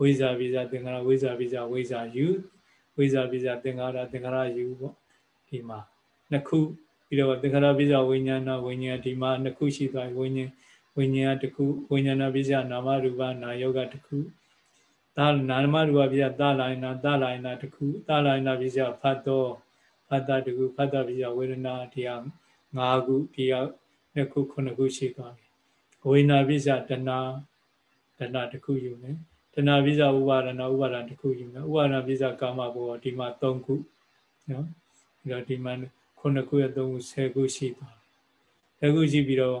[SPEAKER 1] ဝိဇာပိဇာသင်္ခါရဝိဇာပိဇာဝိဇာယူဝိဇာပိဇာသင်္ခါရသင်္ခါရယူပေါ့ဒီမှာနှစ်ခုပြီးတော့သင်္ခါရပိစ္ဆဝိညာဏဝိညာဉ်ဒီမှာနှစ်ခုရှိသွားဝိညာဉ်ဝိညာဉ်တစ်ခုဝိညာဏပိစ္ဆနာမရူပနာယောဂတစ်ခုသာနာမရူပပိစ္ဆသာလိုင်းနာသာလိုင်းနာတစ်ခုသာလိုင်းနာပိစ္ဆဖတ်တော်ဖတ်တာတစ်ခုဖတ်တာပိစ္ဆဝေဒနာတရား ၅ခုတရားနှစ်ခုခုနှစ်ခုရှိသွားပြီဝိညာဉ်ပိစ္ဆတဏတဏတစ်ခုယူမယ်တဏပိစ္ဆဥပါဒနာဥပါဒနာတစ်ခုယူမယ်ဥပါဒနာပိစ္ဆကာမဘောဒီမှာ၃ခုနော်ပြီးတော့ဒီမှာခုနှစ်ခုရသုံးခု10ခုရှိသွားတယ်။ခုရှိပြီးတော့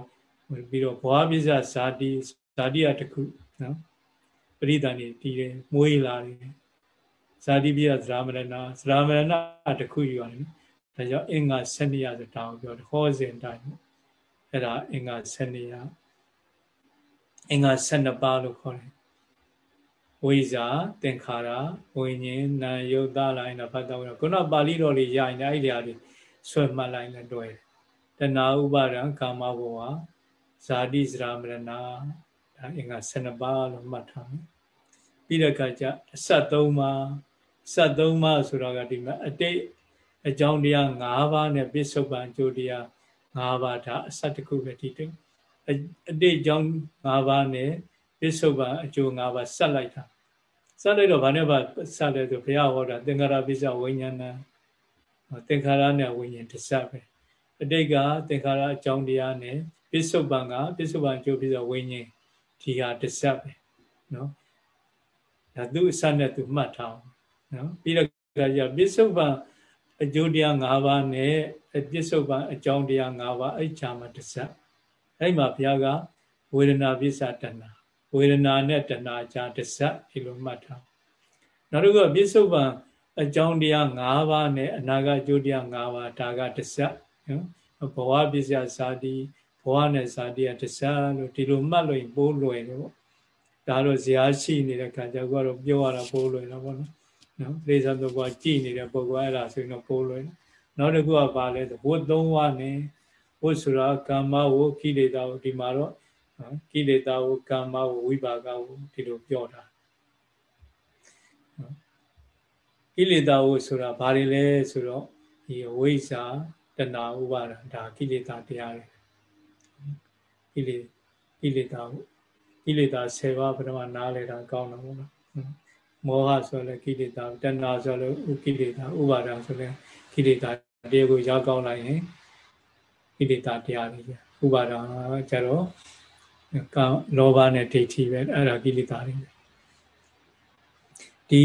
[SPEAKER 1] ပြီးတော့ဘဝပစ္စဇာတိဇာတိရတစ်ခုနော်ပရိသန်နေတည်တယ်မွေးလာတယ်ဇာတိပြဇရာမရဏဇရာမရဏတစ်ခုယူရတယ် ဒါကြောင့်အင်္ဂါ12ရဆိုတာကိုပြောတယ်ဟောစဉ်တိုင်းအဲ့ဒါအင်္ဂါ12ရအင်္ဂါ12ပါးလို့ခေါ်တယ်ဝိဇာသင်္ခါရဝိညာဉ်နာယုတ်တလိုင်းတာဖတ်တော့ခုနပါဠိတော်လေးရရင်အဲ့ဒီအရာတွေဆွဲမှတ်လိုက်လည်းတွေ့တယ်တဏှာဥပါဒံကာမဘဝဇာတိစရာမရဏဒါအင်္ဂါ12ပါးလို့မှတ်ထားမယ်ပြီးတဲ့အခါကျအဆက်3ပါးဆက်3ပါးဆိုတော့ကဒီမှာအတိတ် အကြောင်းတရား5ပါးနဲ့ပြစ္ဆုတ်ပံအကျိုးတရား5ပါးဒါအဆက်တစ်ခုပဲဒီတူအတိတ်အကြောင်း5ပါးနဲ့ပြစ္ဆုတ်ပံအကျိုး5ပါးဆက်လိုက်တာဆက်လိုက်တော့ဗာနဲ့ဗာဆက်လဲဆိုဘုရားဟောတာသင်္ကာရပိစ္ဆဝိညာဏသင်္ခါရနဲ့ဝိညာဉ်တစ်စပ်ပဲအတိတ်ကသင်္ခါရအကြောင်းတရားနဲ့ပစ္စုပန်ကပစ္စုပန်ကျိုးပြီးတော့ဝိညာဉ်ဒီဟာတစ်စပ်ပဲနော်ဒါသူအစနဲ့သူမှတ်ထားအောင်နော်ပြီးတော့ကြာပစ္စုပန် အကျိုးတရား၅ပါးနဲ့ပစ္စုပန်အကြောင်းတရား၅ပါးအဲ့ချာမှာတစ်စပ်အဲ့မှာဘုရားကဝေဒနာပစ္စတဏဝေဒနာနဲ့တဏကြားတစ်စပ်ဒီလိုမှတ်ထားနောက်တစ်ခုကပစ္စုပန်အကြောင်းတရား၅ပါးနဲ့အနာဂတ်ကျိုးတရား၅ပါးဒါကတစ္ဆနော်ဘဝပစ္စယဇာတိဘဝနဲ့ဇာတိကတစ္ဆလို့ဒီလိုမှတ်လို့ပိုးလွယ်တယ်ပေါ့ဒါတော့ဇာရှိနေတဲ့ခါကျတော့ပြောရတာပိုးလွယ်တော့ပေါ့နော် နော်သေသမျိုးကကြည်နေတဲ့ပုဂ္ဂိုလ်အဲ့ဒါဆိုရင်တော့ပိုးလွယ်နောက်တစ်ခုကပါလဲဝတ်သုံးဝနဲ့ဝတ်ဆိုတာကာမဝကိလေသာဝဒီမှာတော့ကိလေသာဝကာမဝဝိပါကဝဒီလိုပြောတာကိလေသာဝဆိုတာဘာတွေလဲဆိုတော့ဒီဝိဇ္ဇာတဏှာဥပါဒဒါကိလေသာတရားတွေကိလေကိလေသာကိလေသာ10ပါးပထမနားလဲတာကောင်းတယ်ပေါ့နော် မောဟဆိုလည်းကိလေသာတဏှာဆိုလည်းဥကိလေသာဥပါဒဆိုလည်းကိလေသာတရားကိုရောက်ကောင်းလိုက်ရင်ကိလေသာတရားတွေဥပါဒကျတော့ကာလောဘနဲ့ဒိဋ္ဌိပဲအဲ့ဒါကိလေသာတွေဒီ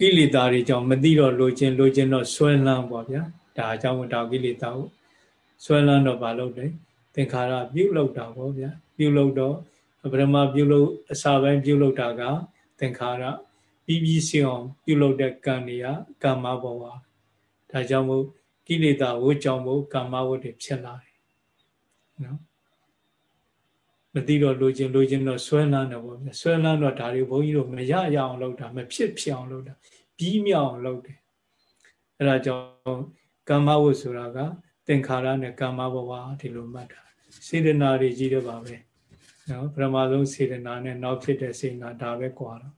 [SPEAKER 1] ကိလေသာတွေကြောင့်မသိတော့လိုချင်လိုချင်တော့ဆွဲလန်းပေါ့ဗျာဒါအကြောင်းတောင်ကိလေသာကိုဆွဲလန်းတော့မလုပ်တယ်သင်္ခါရပြုတ်လောက်တာပေါ့ဗျာပြုတ်လောက်တော့ပရမပြုတ်လောက်အစာပိုင်းပြုတ်လောက်တာက သင်္ခါရပြီးပြီးစင်အောင်ပြုတ်လောက်တဲ့ကံတွေကကာမဘဝဒါကြောင့်မို့ကိလေသာဝတ်ကြောင့်မို့ကာမဝတ်တွေဖြစ်လာတယ်နော်မသိတော့လိုချင်လိုချင်တော့ဆွဲလန်းတယ်ပေါ့ဗျာဆွဲလန်းတော့ဒါတွေဘုန်းကြီးတို့မရရအောင်လုပ်တာမဖြစ်ဖြစ်အောင်လုပ်တာပြီးမြောက်အောင်လုပ်တယ်အဲဒါကြောင့်ကာမဝတ်ဆိုတာကသင်္ခါရနဲ့ကာမဘဝဒီလိုမှတ်တာစေတနာတွေကြီးတယ်ပါပဲ နော်ပထမဆုံးစေတနာနဲ့နောက်ဖြစ်တဲ့စေနာဒါပဲကွာတော့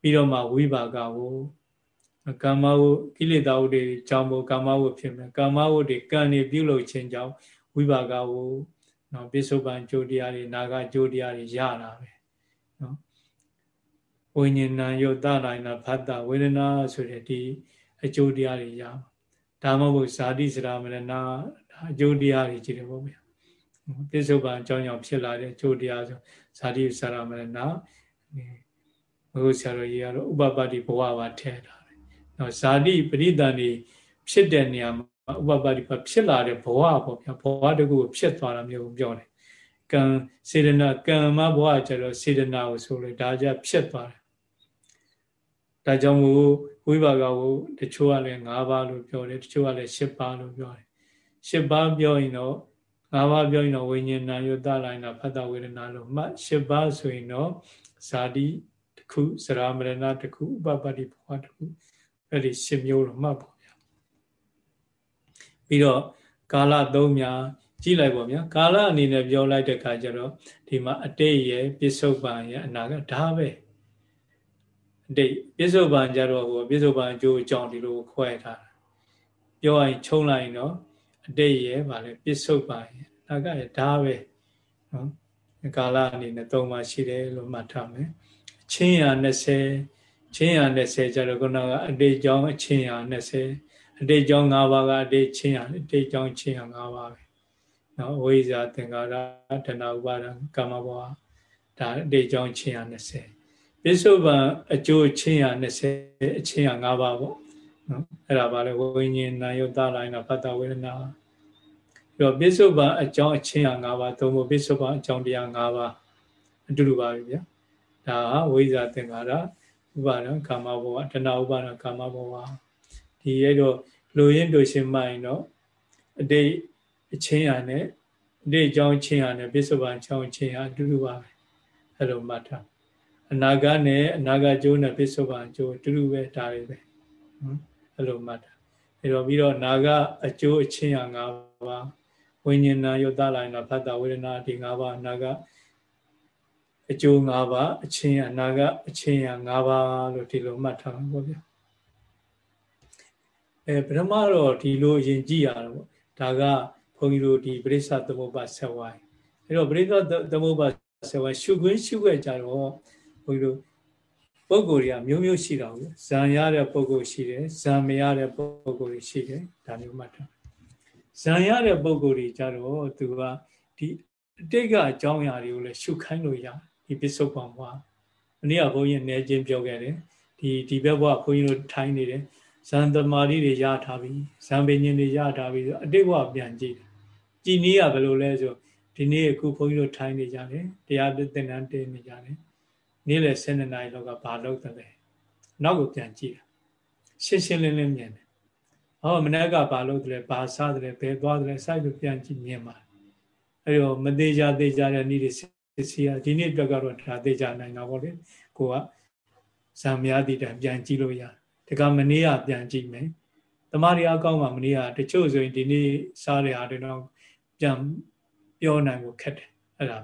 [SPEAKER 1] ပြီးတော့မှဝိပါကကိုကာမဝကိလေသာဝတွေကြောင့်မို့ကာမဝဖြစ်မယ်ကာမဝတွေကံနေပြုလုပ်ခြင်းကြောင့်ဝိပါကကိုနော်ပိစုပန်ကြိုတရားတွေနာဂကြိုတရားတွေရတာပဲနော်ဝိညာဏယုတ်တနိုင်နာဖတ်တာဝေဒနာဆိုတဲ့ဒီအကျိုးတရားတွေရမှာဒါမှမဟုတ်ဇာတိစရာမရဏအကျိုးတရားတွေကြည့်တယ်ပေါ့ဗျာ ပိစုပန်အကြောင်းကြောင့်ဖြစ်လာတဲ့အကျိုးတရားဆိုဇာတိစရာမရဏဘုရားဆရာတော်ကြီးကတော့ဥပပတ္တိဘဝပါထဲတာတယ်နော်ဇာတိပရိသန်နေဖြစ်တဲ့နေရာမှာဥပပတ္တိဖြစ်လာတဲ့ဘဝပေါ့ဗျာဘဝတကူကိုဖြစ်သွားတာမျိုးပြောတယ်ကံစေတနာကံမဘဝကျတော့စေတနာကိုဆိုလို့ဒါကြဖြစ်သွားတယ်ဒါကြောင့်မို့ဝိပါကကိုတချို့ကလည်း၅ပါးလို့ပြောတယ်တချို့ကလည်း၈ပါးလို့ပြောတယ်၈ပါးပြောရင်တော့ ၅ပါးပြောရင်တော့ဝိညာဏယုတလိုင်းတာဖတ်တာဝေဒနာလို့မှတ်၈ပါးဆိုရင်တော့ဇာတိတစ်ခုစရာမရဏတစ်ခုဥပပတ္တိဘဝတစ်ခုအဲ့ဒီ၈မျိုးလို့မှတ်ပေါ့ဗျာပြီးတော့ကာလသုံးများကြည့်လိုက်ပေါ့ဗျာကာလအနေနဲ့ပြောလိုက်တဲ့အခါကျတော့ဒီမှာအတိတ်ရဲ့ပြစ္ဆုတ်ပံရဲ့အနာကဒါပဲအတိတ်ပြစ္ဆုတ်ပံကြတော့ဟိုပြစ္ဆုတ်ပံအကျိုးအကြောင်းဒီလိုခွဲထားတာပြောရင်ခြုံလိုက်ရင်တော့ အတိတ်ရဲ့ဗာလေပြစ္ဆုတ်ပံရဲ့အနာကရဲ့ဒါပဲနော်ကာလအနေနဲ့သုံးပါရှိတယ်လို့မှတ်ထားမယ်ချင်းရ20ချင်းရ20ကျတော့ခုနကအတိတ်ကြောင်းအချင်းရ20အတိတ်ကြောင်း၅ပါးကအတိတ်ချင်းရအတိတ်ကြောင်းချင်းရ၅ပါးပဲနော်ဝိဇာသင်္ကာရတဏှာဥပါဒံကာမဘဝဒါအတိတ်ကြောင်းချင်းရ20ပိစုပန်အကျိုးချင်းရ20အချင်းရ၅ပါးပေါ့ နော်အဲ့ဒါပါလေဝိညာဉ်နာယုတ်တလိုင်းနာဖတ်တာဝေဒနာပြီးတော့ပိစုပန်အကြောင်းအချင်းရ၅ပါးသုံးဖို့ပိစုပန်အကြောင်းတရား၅ပါးအတူတူပါပဲဗျာဒါဟာဝိဇာသင်္ကာရဥပါဒံကာမဘဝတဏှာဥပါဒံကာမဘဝဒီအဲ့တော့လူရင်းတို့ရှင်မှရင်တော့အတိတ်အချင်းရနဲ့အတိတ်အကြောင်းချင်းရနဲ့ပိစုပန်အကြောင်းချင်းရအတူတူပါပဲအဲ့လိုမှတ်ထားအနာဂတ်နဲ့အနာဂတ်ကျိုးနဲ့ပိစုပန်အကျိုးအတူတူပဲဒါတွေပဲနော် အဲ့လိုမှတ်ထားအဲ့တော့ပြီးတော့နာကအကျိုးအချင်းရ၅ပါးဝိညာဏယုတ်တလိုင်းနာဖတ်တာဝေဒနာဒီ၅ပါးနာကအကျိုး၅ပါးအချင်းအနာကအချင်းရ၅ပါးလို့ဒီလိုမှတ်ထားမှာပေါ့ဗျာအဲပထမတော့ဒီလိုအရင်ကြည့်ရတာပေါ့ဒါကဘုန်းကြီးတို့ဒီပရိစ္ဆသမုပ္ပါဆက်ဝိုင်းအဲ့တော့ပရိစ္ဆသမုပ္ပါဆက်ဝိုင်းရှုခွင်းရှုခွဲကြတော့ဘုန်းကြီးတို့ ပုဂ္ဂိုလ်တွေကမျိုးမျိုးရှိတာဘူးဇံရတဲ့ပုဂ္ဂိုလ်ရှိတယ်ဇံမရတဲ့ပုဂ္ဂိုလ်တွေရှိတယ်ဒါမျိုးမှတ်ထားဇံရတဲ့ပုဂ္ဂိုလ်တွေကြတော့သူကဒီအတိတ်ကအကြောင်းအရာတွေကိုလည်းရှုခိုင်းလို့ရတယ်ဒီပစ္စုပန်ဘဝအနည်းကဘုန်းကြီးနေချင်းပြောခဲ့တယ်ဒီဒီဘက်ဘဝဘုန်းကြီးတို့ထိုင်းနေတယ်ဇန်သမာဓိတွေရထားပြီဇံပင်ရှင်တွေရထားပြီဆိုအတိတ်ဘဝပြန်ကြည့်တယ်ကြည်နည်းကဘယ်လိုလဲဆိုဒီနေ့အခုဘုန်းကြီးတို့ထိုင်းနေကြတယ်တရားသင်တန်းတင်နေကြတယ် နေ့လယ်7နာရီလောက်ကဘာလုပ်တယ်လဲနောက်ကိုပြန်ကြည့်တာရှင်းရှင်းလင်းလင်းမြင်တယ်ဟောမနေ့ကဘာလုပ်တယ်လဲဘာစားတယ်လဲဘယ်သွားတယ်လဲစိုက်လို့ပြန်ကြည့်မြင်ပါအဲ့တော့မသေးကြသေးကြတဲ့နေ့တွေစီရဒီနေ့အတွက်ကတော့ဒါသေးကြနိုင်တာပေါ့လေကိုကဇံများတည်တံပြန်ကြည့်လို့ရတယ်ဒါကမနေ့ကပြန်ကြည့်မယ်တမားရီအကောင်းမှမနေ့ကတချို့ဆိုရင်ဒီနေ့စားတဲ့ဟာတွေတော့ပြန်ပြောနိုင်ဖို့ခက်တယ်အဲ့ဒါ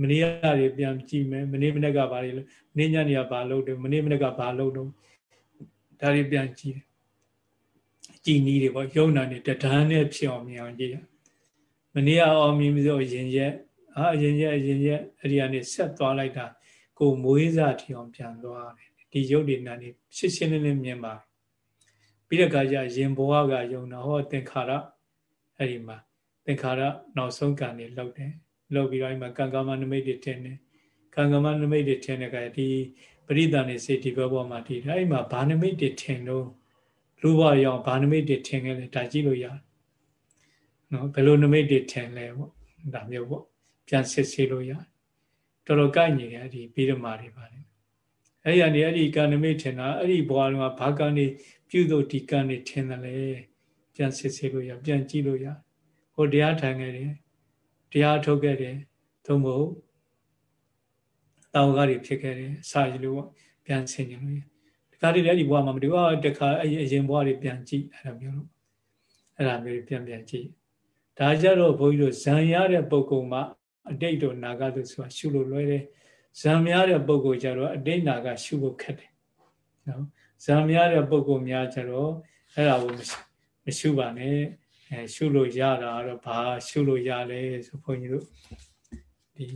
[SPEAKER 1] မျိုးမနေ့ကတွေပြန်ကြည့်မယ်မနေ့မနေ့ကဘာတွေလဲမနေ့ညနေကဘာလုပ်တယ်မနေ့မနေ့ကဘာလုပ်တော့ဒါတွေပြန်ကြည့်တယ်ကြည်နီးတွေပေါ့ယုံနာနေတဒန်းနဲ့ဖြစ်အောင်မြင်အောင်ကြည့်ရမနေ့ကအောင်မြင်ပြီးတော့ရင်ရက်အာအရင်ရက်အရင်ရက်အဲ့ဒီကနေဆက်သွားလိုက်တာကိုမွေးစားထီအောင်ပြန်သွားတယ်ဒီရုပ်တွေနာနေရှင်းရှင်းလင်းလင်းမြင်ပါပြီးတဲ့အခါကျရင်ဘဝကယုံတော့ဟောသင်္ခါရအဲ့ဒီမှာသင်္ခါရနောက်ဆုံးကံနေလောက်တယ် လောက်ပြီးတော့အဲ့မှာကံကမနမိတ်တွေထင်တယ်ကံကမနမိတ်တွေထင်တဲ့အခါဒီပရိသန်နေစိတ်ဒီဘက်ဘောမှာတည်တယ်အဲ့မှာဘာနမိတ်တွေထင်လို့လူဘဝရောဘာနမိတ်တွေထင်ခဲ့လဲဒါကြည့်လို့ရတယ်နော်ဘယ်လိုနမိတ်တွေထင်လဲပေါ့ဒါမျိုးပေါ့ပြန်စစ်ဆေးလို့ရတယ်တော်တော်ကိုက်ညီတယ်ဒီပြီးဓမာတွေပါတယ်အဲ့ရနေအဲ့ဒီကံနမိတ်ထင်တာအဲ့ဒီဘဝကဘာကံနေပြုလို့ဒီကံနေထင်တယ်လေပြန်စစ်ဆေးလို့ရပြန်ကြည့်လို့ရဟိုတရားထိုင်ခဲ့တယ် တရားထုတ်ခဲ့တယ်သို့မဟုတ်တာဝကတွေဖြစ်ခဲ့တယ်စာရည်လို့ပေါ့ပြန်ဆင်ခြင်လို့ရတခါတည်းလည်းဒီဘဝမှာမတူဘူးတခါအရင်ဘဝတွေပြန်ကြည့်အဲ့လိုမျိုးလို့အဲ့ဒါမျိုးပြန်ပြန်ကြည့်ဒါကြတော့ဘုန်းကြီးတို့ဇံရတဲ့ပုံကုံမှာအတိတ်တို့နာဂတို့ဆိုတာရှုလို့လွယ်တယ်ဇံများတဲ့ပုံကုံကြတော့အတိတ်နာဂရှုဖို့ခက်တယ်နော်ဇံများတဲ့ပုံကုံများကြတော့အဲ့ဒါကိုမရှုပါနဲ့ အဲရှုလို့ရတာတော့ဘာရှုလို့ရလဲဆိုဘုန်းကြီးတို့ဒီ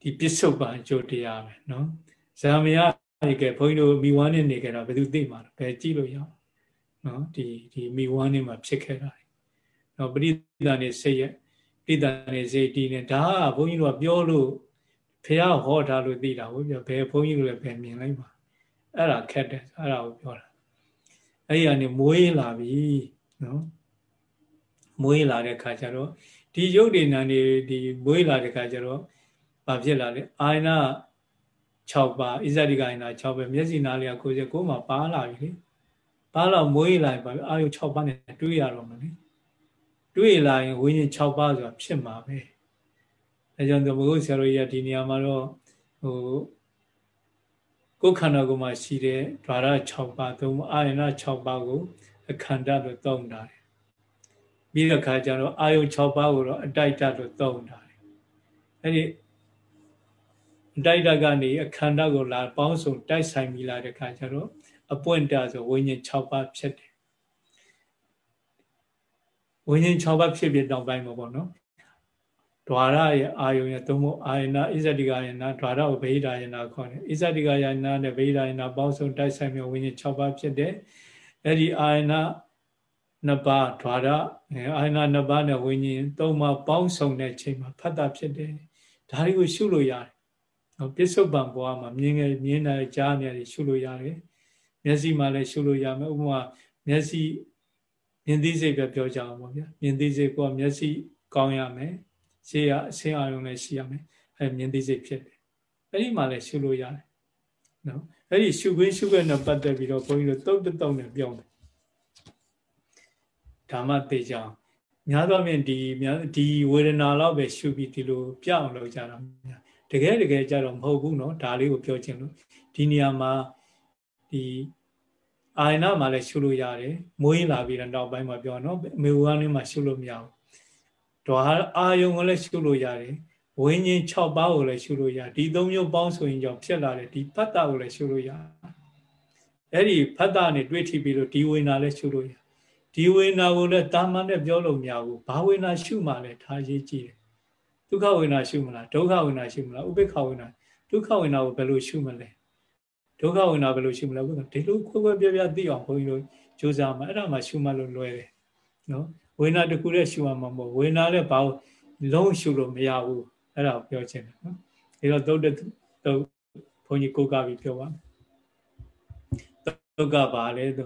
[SPEAKER 1] ဒီပစ္စုပန်အကျိုးတရားပဲနော်ဇာမယနေကဘုန်းကြီးတို့မိဝမ်းနဲ့နေကြတာဘယ်သူသိမှာလဲဘယ်ကြည့်လို့ရအောင်နော်ဒီဒီမိဝမ်းနဲ့မှာဖြစ်ခဲ့တာနော်ပရိသတ်နေစိတ်ရဲ့ပရိသတ်နေစိတ်တည်နေဒါကဘုန်းကြီးတို့ကပြောလို့ဖះဟောထားလို့သိတာဟုတ်ပြဘယ်ဘုန်းကြီးကလည်းဘယ်မြင်လိုက်မှာအဲ့ဒါခက်တယ်အဲ့ဒါကိုပြောတာအဲ့ဒီကနေမွေးလာပြီနော် မွေးလာတဲ့ခါကျတော့ဒီရုပ်တွေနာနေဒီမွေးလာတဲ့ခါကျတော့ဘာဖြစ်လာလဲအာယနာ6ပါဣဇတိကအာယနာ6ပဲမျက်စိနားလေးက69မှာပါလာပြီလေပါတော့မွေးလာပါပြီအာယု6ပါနဲ့တွေးရတော့မလဲတွေးလာရင်ဝိညာဉ်6ပါဆိုတာဖြစ်မှာပဲအဲကြောင့်သမုဒ္ဒဆရာတော်ကြီးကဒီနေရာမှာတော့ဟိုကိုယ်ခန္ဓာကိုယ်မှာရှိတဲ့ဓာရ6ပါသုံးအာယနာ6ပါကိုအခန္ဓာလို့သုံးတာတယ် ပြီးတဲ့ခါကျတော့အာယု6ပါကိုတော့အတိုက်တလို့သုံးတာတယ်အဲ့ဒီအတိုက်တကနေအခန္ဓာကိုလာပေါင်းစုံတိုက်ဆိုင်မိလာတဲ့ခါကျတော့အပွင့်တဆိုဝိညာဉ်6ပါဖြစ်တယ်ဝိညာဉ်6ပါဖြစ်ဖြစ်တောင်ပိုင်းမှာပေါ့နော်ဒွါရရဲ့အာယုံရဲ့သုံးဖို့အာယနာဣဇတိကယနာဒွါရကိုဗေဒာယနာခေါ်တယ်ဣဇတိကယနာနဲ့ဗေဒာယနာပေါင်းစုံတိုက်ဆိုင်မြေဝိညာဉ်6ပါးဖြစ်တယ်အဲ့ဒီအာယနာ နှစ်ပါးဓာရအာယနာနှစ်ပါးနဲ့ဝိညာဉ်သုံးပါးပေါင်းစုံတဲ့ချိန်မှာဖတ်တာဖြစ်တယ်ဒါတွေကိုရှုလို့ရတယ်နော်ပစ္စုပန်ဘဝမှာမြင်ငယ်မြင်နေကြားနေရရှုလို့ရတယ်မျက်စိမှာလည်းရှုလို့ရမယ်ဥပမာမျက်စိမြင်သိစိတ်ပဲပြောကြအောင်ပေါ့ဗျာမြင်သိစိတ်ကမျက်စိကောင်းရမယ်ရှေးရအဆင်းအာရုံလည်းရှိရမယ်အဲမြင်သိစိတ်ဖြစ်တယ်အဲ့ဒီမှာလည်းရှုလို့ရတယ်နော်အဲ့ဒီရှုခွင့်ရှုခွင့်နဲ့ပတ်သက်ပြီးတော့ဘုန်းကြီးတို့တုတ်တုတ်နဲ့ပြောမယ် ဓမ္မတေချာများသောဖြင့်ဒီဒီဝေဒနာတော့ပဲရှုပြီးဒီလိုပြအောင်လုပ်ကြတာတကယ်တကယ်ကြတော့မဟုတ်ဘူးเนาะဒါလေးကိုပြောချင်လို့ဒီနေရာမှာဒီအာယနာမှာလည်းရှုလို့ရတယ်မွေးလာပြီးတော့နောက်ပိုင်းမှာပြောเนาะမေဝါနဲ့မှာရှုလို့မရဘူးတော့အာယုံကိုလည်းရှုလို့ရတယ်ဝိညာဉ်6ပါးကိုလည်းရှုလို့ရဒီသုံးမျိုးပေါင်းဆိုရင်ကြောင့်ဖြစ်လာတယ်ဒီဖတ်တာကိုလည်းရှုလို့ရအဲ့ဒီဖတ်တာနဲ့တွေ့ထိပြီးလို့ဒီဝိညာဉ်လည်းရှုလို့ရ ဒီဝေနာကိုလည်းတာမန်နဲ့ပြောလို့မရဘူးဘာဝေနာရှုမှလဲဒါရေးကြည့်တယ်ဒုက္ခဝေနာရှုမလားဒုက္ခဝေနာရှုမလားဥပေက္ခဝေနာဒုက္ခဝေနာကိုဘယ်လိုရှုမလဲဒုက္ခဝေနာဘယ်လိုရှုမလဲဘုရားဒီလိုခွဲခွဲပြားပြားသိအောင်ဘုန်းကြီးတို့ကြိုးစားမှာအဲ့ဒါမှရှုမှလို့လွယ်တယ်နော်ဝေနာတခုနဲ့ရှုရမှာမဟုတ်ဝေနာလည်းဘာလုံးရှုလို့မရဘူးအဲ့ဒါကိုပြောချင်တယ်နော်ဒါတော့သုတ်တုတ်ဘုန်းကြီးကိုကပြီးပြောပါမယ်သုတ်ကပါလေသူ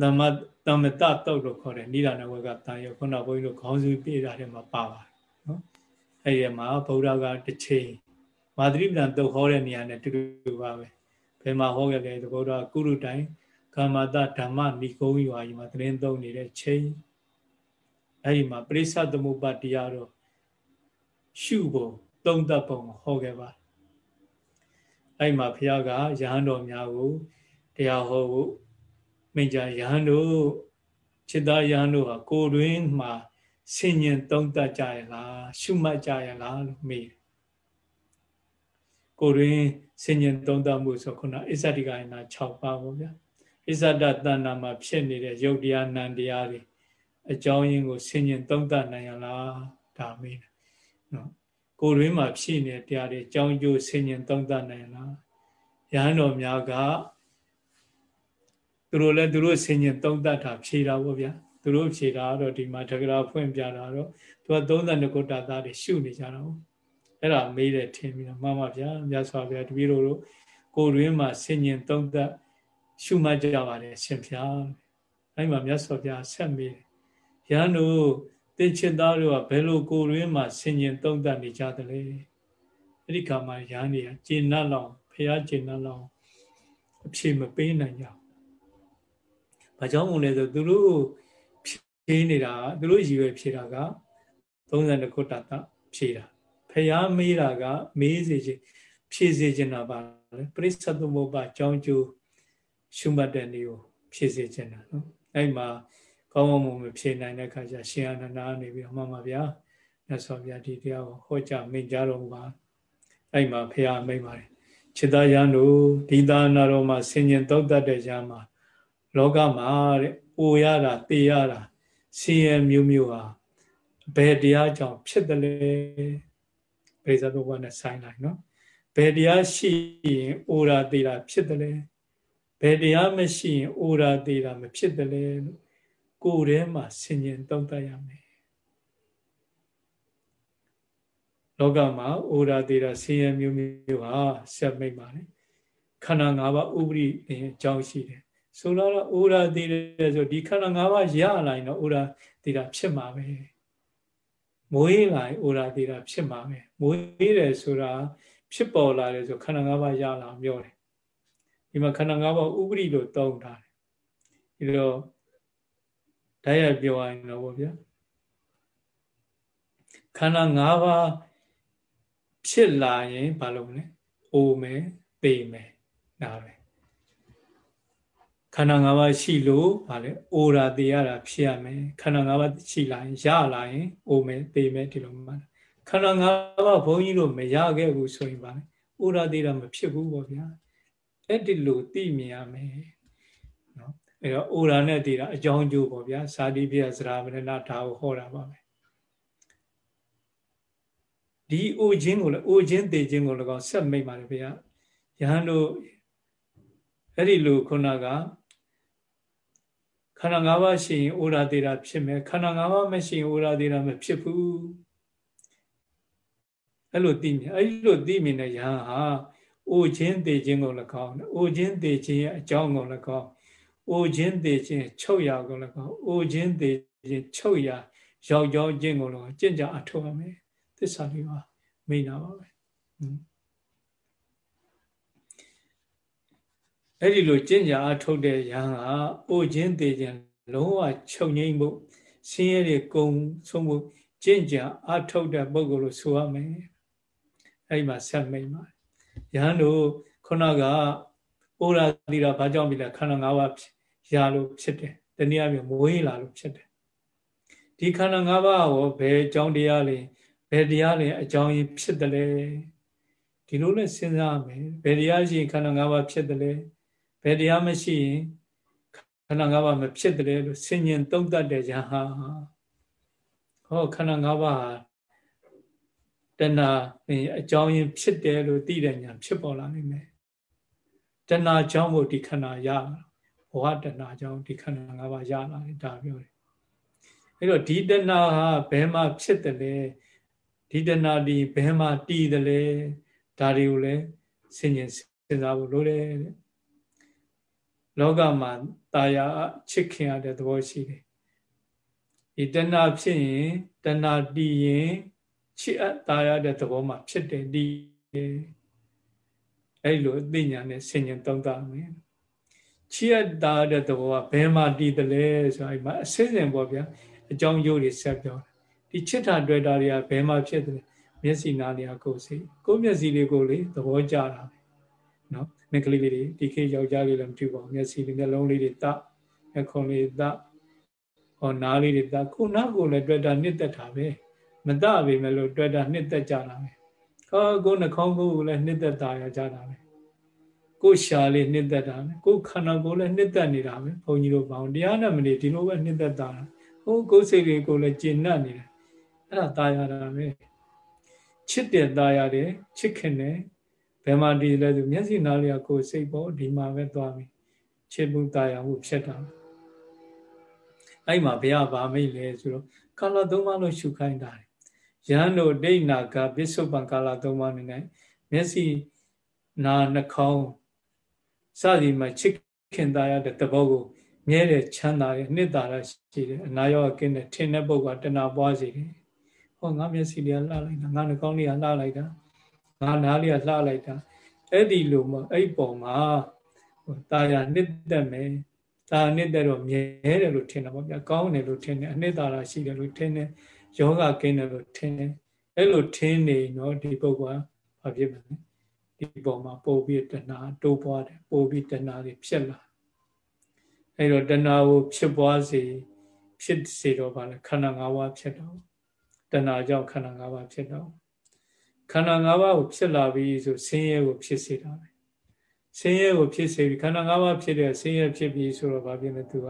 [SPEAKER 1] သမတမတတုတ်လို့ခေါ်တယ်နိဒာနဝကတာယောခုနဘုန်းကြီးတို့ခေါင်းစုပြတာထဲမှာပါပါတယ်နော်အဲ့ဒီမှာဗုဒ္ဓကတစ်ချိန်မာသရိပဒံတုတ်ဟောတဲ့နေရာနဲ့တူတူပါပဲဘယ်မှာဟောခဲ့လဲဗုဒ္ဓကုရုတိုင်ကာမတဓမ္မနိဂုံးရွာကြီးမှာသတင်းသုံးနေတဲ့ချိန်အဲ့ဒီမှာပရိစ္ဆသမုပ္ပါတရားတော့ရှုဖို့သုံးသပ်ပုံဟောခဲ့ပါအဲ့မှာဘုရားကယဟန်တော်များကိုတရားဟောဖို့ မိကြယဟန်တို့จิตသားယဟန်တို့ဟာကိုယ်တွင်မှာဆင်ញင်သုံးသပ်ကြရလားရှုမှတ်ကြရလားလို့မေးတယ်ကိုယ်တွင်ဆင်ញင်သုံးသပ်မှုဆိုခုနအစ္ဆတိကယနာ6ပါးပေါ့ဗျာအစ္ဆဒတဏ္ဍာမှာဖြစ်နေတဲ့ယုတ်တရားနံတရားတွေအကြောင်းရင်းကိုဆင်ញင်သုံးသပ်နိုင်ရလားဒါမေးတယ်နော်ကိုယ်တွင်မှာဖြစ်နေတဲ့တရားတွေအကြောင်းကျိုးဆင်ញင်သုံးသပ်နိုင်လားယဟန်တော်များက သူတို့လည်းသူတို့ဆင်ញင်သုံးသပ်တာဖြေတာပေါ့ဗျာသူတို့ဖြေတာတော့ဒီမှာတက္ကရာဖွင့်ပြတာတော့သူက32ခုတာသားတွေရှုနေကြတာဟုတ် အဲ့ဒါမေးတယ်ထင်ပြီးတော့မှန်ပါဗျာမြတ်စွာဘုရားတပည့်တော်တို့ကိုယ်တွင်မှာဆင်ញင်သုံးသက်ရှုမှတ်ကြပါတယ်ရှင်ဖျားအဲ့မှာမြတ်စွာဘုရားဆက်မေးတယ်ရန်တို့တင်ချစ်သားတို့ကဘယ်လိုကိုယ်တွင်မှာဆင်ញင်သုံးသက်နေကြသလဲအဲ့ဒီခါမှာရန်တွေကဂျင်နတ်လောင်ဖျားဂျင်နတ်လောင်အဖြေမပေးနိုင်ကြဘူး ဘာကြောင့်မို့လဲဆိုသူတို့ဖြေးနေတာသူတို့ရည်ရွယ်ဖြေတာက32ခုတတဖြေတာဖျားမေးတာက မေးစေခြင်းဖြေစေခြင်းတာပါလေပရိစ္ဆသမုပ္ပါကြောင်းကျိုးရှုမှတ်တဲ့နေကိုဖြေစေခြင်းတာနော်အဲ့မှာကောင်းကောင်းမွန်မဖြေနိုင်တဲ့ခါကျရှင်အနန္ဒာနေပြီးတော့မှန်ပါဗျာမြတ်စွာဘုရားဒီတရားကိုဟောကြားမိန့်ကြားတော်မူပါအဲ့မှာဖျားမိန့်ပါတယ်ခြေသားရန်တို့ဒီသာနာတော်မှာဆင်ញင်တောက်တတ်တဲ့ရန်မှာ လောကမှာတဲ့အိုရတာတေရတာဆင်းရဲမျိုးမျိုးဟာဘယ်တရားကြောင့်ဖြစ်တယ်လဲပရိသတ်ဘုရားနဲ့ဆိုင်လိုက်နော်ဘယ်တရားရှိရင်အိုရာတေတာဖြစ်တယ်လဲဘယ်တရားမရှိရင်အိုရာတေတာမဖြစ်တယ်လဲလို့ကိုယ်ထဲမှာဆင်ញင်သုံးသပ်ရမယ်လောကမှာအိုရာတေတာဆင်းရဲမျိုးမျိုးဟာဆက်မိတ်ပါလေခန္ဓာ၅ပါးဥပရိအကြောင်းရှိတယ် ဆိုတော့အိုရာတေတယ်ဆိုဒီခန္ဓာ၅ပါးရလာရင်တော့အိုရာတေတာဖြစ်မှာပဲမွေးလာရင်အိုရာတေတာဖြစ်မှာပဲမွေးတယ်ဆိုတာဖြစ်ပေါ်လာတယ်ဆိုခန္ဓာ၅ပါးရလာပြောတယ်ဒီမှာခန္ဓာ၅ပါးဥပရိလို့တောင်းထားတယ်ဒီတော့တိုက်ရိုက်ပြောရရင်တော့ဗောဗျာခန္ဓာ၅ပါးဖြစ်လာရင်ဘာလုပ်လဲအိုမယ်ပေမယ်ဒါပဲခ န္ဓာ၅ပါးရှိလို့ဗာလဲအိုရာတေရတာဖြစ်ရမယ်ခန္ဓာ၅ပါးရှိလာရင်ရလာရင်အိုမယ်ပေမယ်ဒီလိုမှတ်ခန္ဓာ၅ပါးဘုန်းကြီးတို့မရခဲ့ဘူးဆိုရင်ဗာလဲအိုရာတေတာမဖြစ်ဘူးပေါ့ဗျာအဲ့ဒီလိုသိမြင်ရမယ်နော်အဲ့တော့အိုရာနဲ့တေတာအကြောင်းကျိုးပေါ့ဗျာဇာတိပြစရာမရဏဒါကိုဟောတာပါပဲဒီအိုခြင်းကိုလည်းအိုခြင်းတေခြင်းကိုလည်းကောဆက်မိတ်ပါလေဗျာယဟန်တို့အဲ့ဒီလိုခုနက ခန္ဓာ၅ပါးရှိရင်ဩရာသေးတာဖြစ်မယ်ခန္ဓာ၅ပါးမရှိရင်ဩရာသေးတာမဖြစ်ဘူးအဲ့လိုသိမြင်အဲ့လိုသိမြင်တဲ့ယဟန်ဟာအိုခြင်းသေခြင်းကိုလည်းကောင်းအိုခြင်းသေခြင်းရဲ့အကြောင်းကိုလည်းကောင်းအိုခြင်းသေခြင်းချုပ်ရာကိုလည်းကောင်းအိုခြင်းသေခြင်းချုပ်ရာရောက်ရောက်ခြင်းကိုလည်းကြင်ကြအထောက်ရမယ်သစ္စာလေးပါမိန်တာပါပဲ အဲ့ဒီလိုကျင့်ကြအထုတ်တဲ့ယဟန်ကအိုခြင်းသေးခြင်းလုံးဝချုပ်ငိမ့်မှုဆင်းရဲတွေကုံဆုံးမှုကျင့်ကြအထုတ်တဲ့ပုဂ္ဂိုလ်လို့ဆိုရမယ်အဲ့ဒီမှာဆက်မိတ်ပါယဟန်တို့ခုနကအိုရာတိတာဘာကြောင့်ပြီလဲခန္ဓာ၅ပါးရလို့ဖြစ်တယ်တနည်းအားဖြင့်မွေးလာလို့ဖြစ်တယ်ဒီခန္ဓာ၅ပါးကိုဘယ်အကြောင်းတရားလဲဘယ်တရားလဲအကြောင်းရင်းဖြစ်တယ်လဲဒီလိုနဲ့စဉ်းစားရမယ်ဘယ်တရားရှိရင်ခန္ဓာ၅ပါးဖြစ်တယ်လဲ ဘယ်တရားမရှိရင်ခန္ဓာ၅ပါးမဖြစ်တယ်လို့ဆင်ញင်သုံးတတ်တဲ့ယဟန်ဟောခန္ဓာ၅ပါးဟာတဏှာအကြောင်းရင်းဖြစ်တယ်လို့သိတဲ့ညာဖြစ်ပေါ်လာနိုင်မယ်တဏှာကြောင့်မို့ဒီခန္ဓာရဘဝတဏှာကြောင့်ဒီခန္ဓာ၅ပါးရလာတယ်ဒါပြောတယ်အဲ့တော့ဒီတဏှာဟာဘယ်မှာဖြစ်တယ်လဲဒီတဏှာဒီဘယ်မှာတည်တယ်လဲဒါတွေကိုလည်းဆင်ញင်စဉ်းစားဖို့လိုတယ်တဲ့ လောကမှာตาယာချစ်ခင်ရတဲ့သဘောရှိတယ်ဒီတဏှာဖြစ်ရင်တဏှာတည်ရင်ချစ်အပ်ตาရတဲ့သဘောမှာဖြစ်တယ်တည်အဲ့လိုအသိဉာဏ်နဲ့ဆင်ញင်သုံးသပ်မယ်ချစ်အပ်ตาတဲ့သဘောကဘယ်မှာတည်တယ်လဲဆိုအဲ့မှာအစစ်စင်ပေါ့ဗျာအကြောင်းကျိုးတွေဆက်ပြောဒီချစ်တာတွေ့တာတွေကဘယ်မှာဖြစ်တယ်မျက်စိနားတွေကကိုယ်စိကိုယ်မျက်စိလေးကိုလေသဘောကျတာပဲ နော်မက်ကလေးလေးတွေဒီခေတ်ယောက်ျားလေးလည်းမကြည့်ပါဘူးမျက်စိလေးမျက်လုံးလေးတွေတမျက်ခုံးလေးတဟောနားလေးတွေတခုနားကိုလည်းတွေ့တာနှစ်သက်တာပဲမတပေမဲ့လို့တွေ့တာနှစ်သက်ကြတာပဲဟောကိုနှခေါင်းကိုလည်းနှစ်သက်တာရကြတာပဲကိုရှာလေးနှစ်သက်တာပဲကိုခန္ဓာကိုယ်လည်းနှစ်သက်နေတာပဲဘုန်းကြီးတို့ဘောင်တရားနဲ့မနေဒီလိုပဲနှစ်သက်တာဟိုကိုယ်စိတ်လေးကိုလည်းကျဉ်တ်နေတယ်အဲ့ဒါตายရတာပဲချစ်တဲ့ตายရတယ်ချစ်ခင်တယ် ဘယ်မှာတည်လဲဆိုမျက်စိနားလျာကိုယ်စိတ်ပေါ့ဒီမှာပဲသွားပြီခြေမှုတာယာမှုဖြစ်တာအဲ့မှာဘုရားဗာမိတ်လဲဆိုတော့ကာလသုံးပါးလို့ရှုခိုင်းတာရဟန်းတို့ဒိဋ္ဌနာကပိစုပံကာလသုံးပါးနေနိုင်မျက်စိနာနှာခေါင်းစသည်မှာချစ်ခင်သားရတဲ့သဘောကိုမြဲတဲ့ချမ်းသာတဲ့နှစ်သာရရှိတယ်အနာရောကင်းတဲ့ထင်တဲ့ပုဂ္ဂိုလ်ကတဏှာပွားစေတယ်ဟောငါမျက်စိလေးကလှလိုက်တာငါနှာခေါင်းလေးကလှလိုက်တာ ငါနားလေးကလှလိုက်တာအဲ့ဒီလိုမှအဲ့ပုံမှာတာယာနှစ်သက်မယ်ဒါနှစ်သက်တော့မြဲတယ်လို့ထင်တာပေါ့ဗျာကောင်းတယ်လို့ထင်တယ်အနှစ်သာရရှိတယ်လို့ထင်တယ်ယောဂကင်းတယ်လို့ထင်တယ်အဲ့လိုထင်နေတော့ဒီပုဂ္ဂိုလ်ကဘာဖြစ်မလဲဒီပုံမှာပို့ပြီးတဏှာတိုးပွားတယ်ပို့ပြီးတဏှာတွေဖြစ်လာအဲ့တော့တဏှာကိုဖြစ်ပွားစေဖြစ်စေတော့ဗာလဲခန္ဓာ၅ပါးဖြစ်တော့တဏှာကြောင့်ခန္ဓာ၅ပါးဖြစ်တော့ ခန္ဓာ၅ပါးကိုဖြစ်လာပြီဆိုဆင်းရဲကိုဖြစ်စေတာပဲဆင်းရဲကိုဖြစ်စေပြီခန္ဓာ၅ပါးဖြစ်တဲ့ဆင်းရဲဖြစ်ပြီဆိုတော့ဗာဖြစ်လဲသူက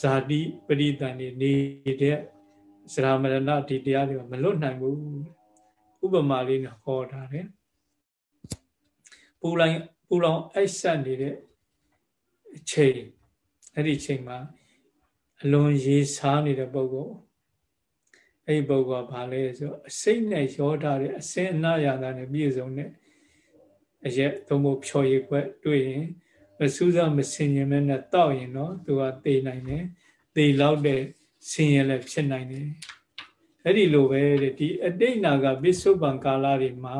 [SPEAKER 1] ဇာတိပရိသန်နေနေတဲ့စရာမရဏဒီတရားတွေကမလွတ်နိုင်ဘူးဥပမာလေးနဲ့ဟောထားတယ်ပူလောင်ပူလောင်အိုက်ဆက်နေတဲ့အချိန်အဲ့ဒီချိန်မှာအလွန်ရေစားနေတဲ့ပုဂ္ဂိုလ် အဲ့ဒီပုဂ္ဂိုလ်ကဘာလဲဆိုအစိတ်နဲ့ရောထားတဲ့အစင်းအနာရတာနဲ့ပြည့်စုံတဲ့အရက်သုံးဖို့ဖြော်ရည်ွက်တွေ့ရင်မစူးစမ်းမစင်ရင်နဲ့တောက်ရင်တော့သူကသေနိုင်တယ်သေလောက်တဲ့ဆင်းရဲလည်းဖြစ်နိုင်တယ်အဲ့ဒီလိုပဲတဲ့ဒီအတိတ်နာကပစ္စုပန်ကာလတွေမှာ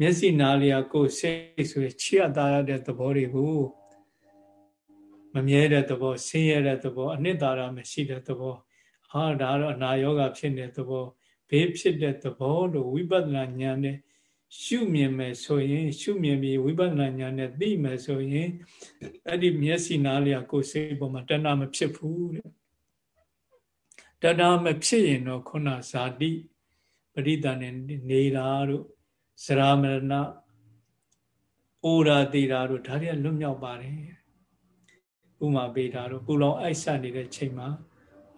[SPEAKER 1] မျက်စိနားလျာကိုယ်စိတ်ဆိုရချီရသားရတဲ့သဘောတွေကိုမမြဲတဲ့သဘောဆင်းရဲတဲ့သဘောအနှစ်သာရမရှိတဲ့သဘော အာဒါတော့အနာယောဂဖြစ်တဲ့သဘောဘေးဖြစ်တဲ့သဘောလို့ဝိပဿနာဉာဏ်နဲ့ရှုမြင်မယ်ဆိုရင် ရှုမြင်ပြီးဝိပဿနာဉာဏ်နဲ့သိမယ်ဆိုရင်အဲ့ဒီမျက်စိနားလျာကိုယ်စိတ်ပေါ်မှာတဏှာမဖြစ်ဘူးတဲ့တဏှာမဖြစ်ရင်တော့ခုနဇာတိပရိသန်နဲ့နေတာတို့စရာမရဏအိုရာတိတာတို့ဒါတွေကလွတ်မြောက်ပါတယ်ဥမာပေးတာတို့ပူလောင်အိုက်ဆက်နေတဲ့ချိန်မှာ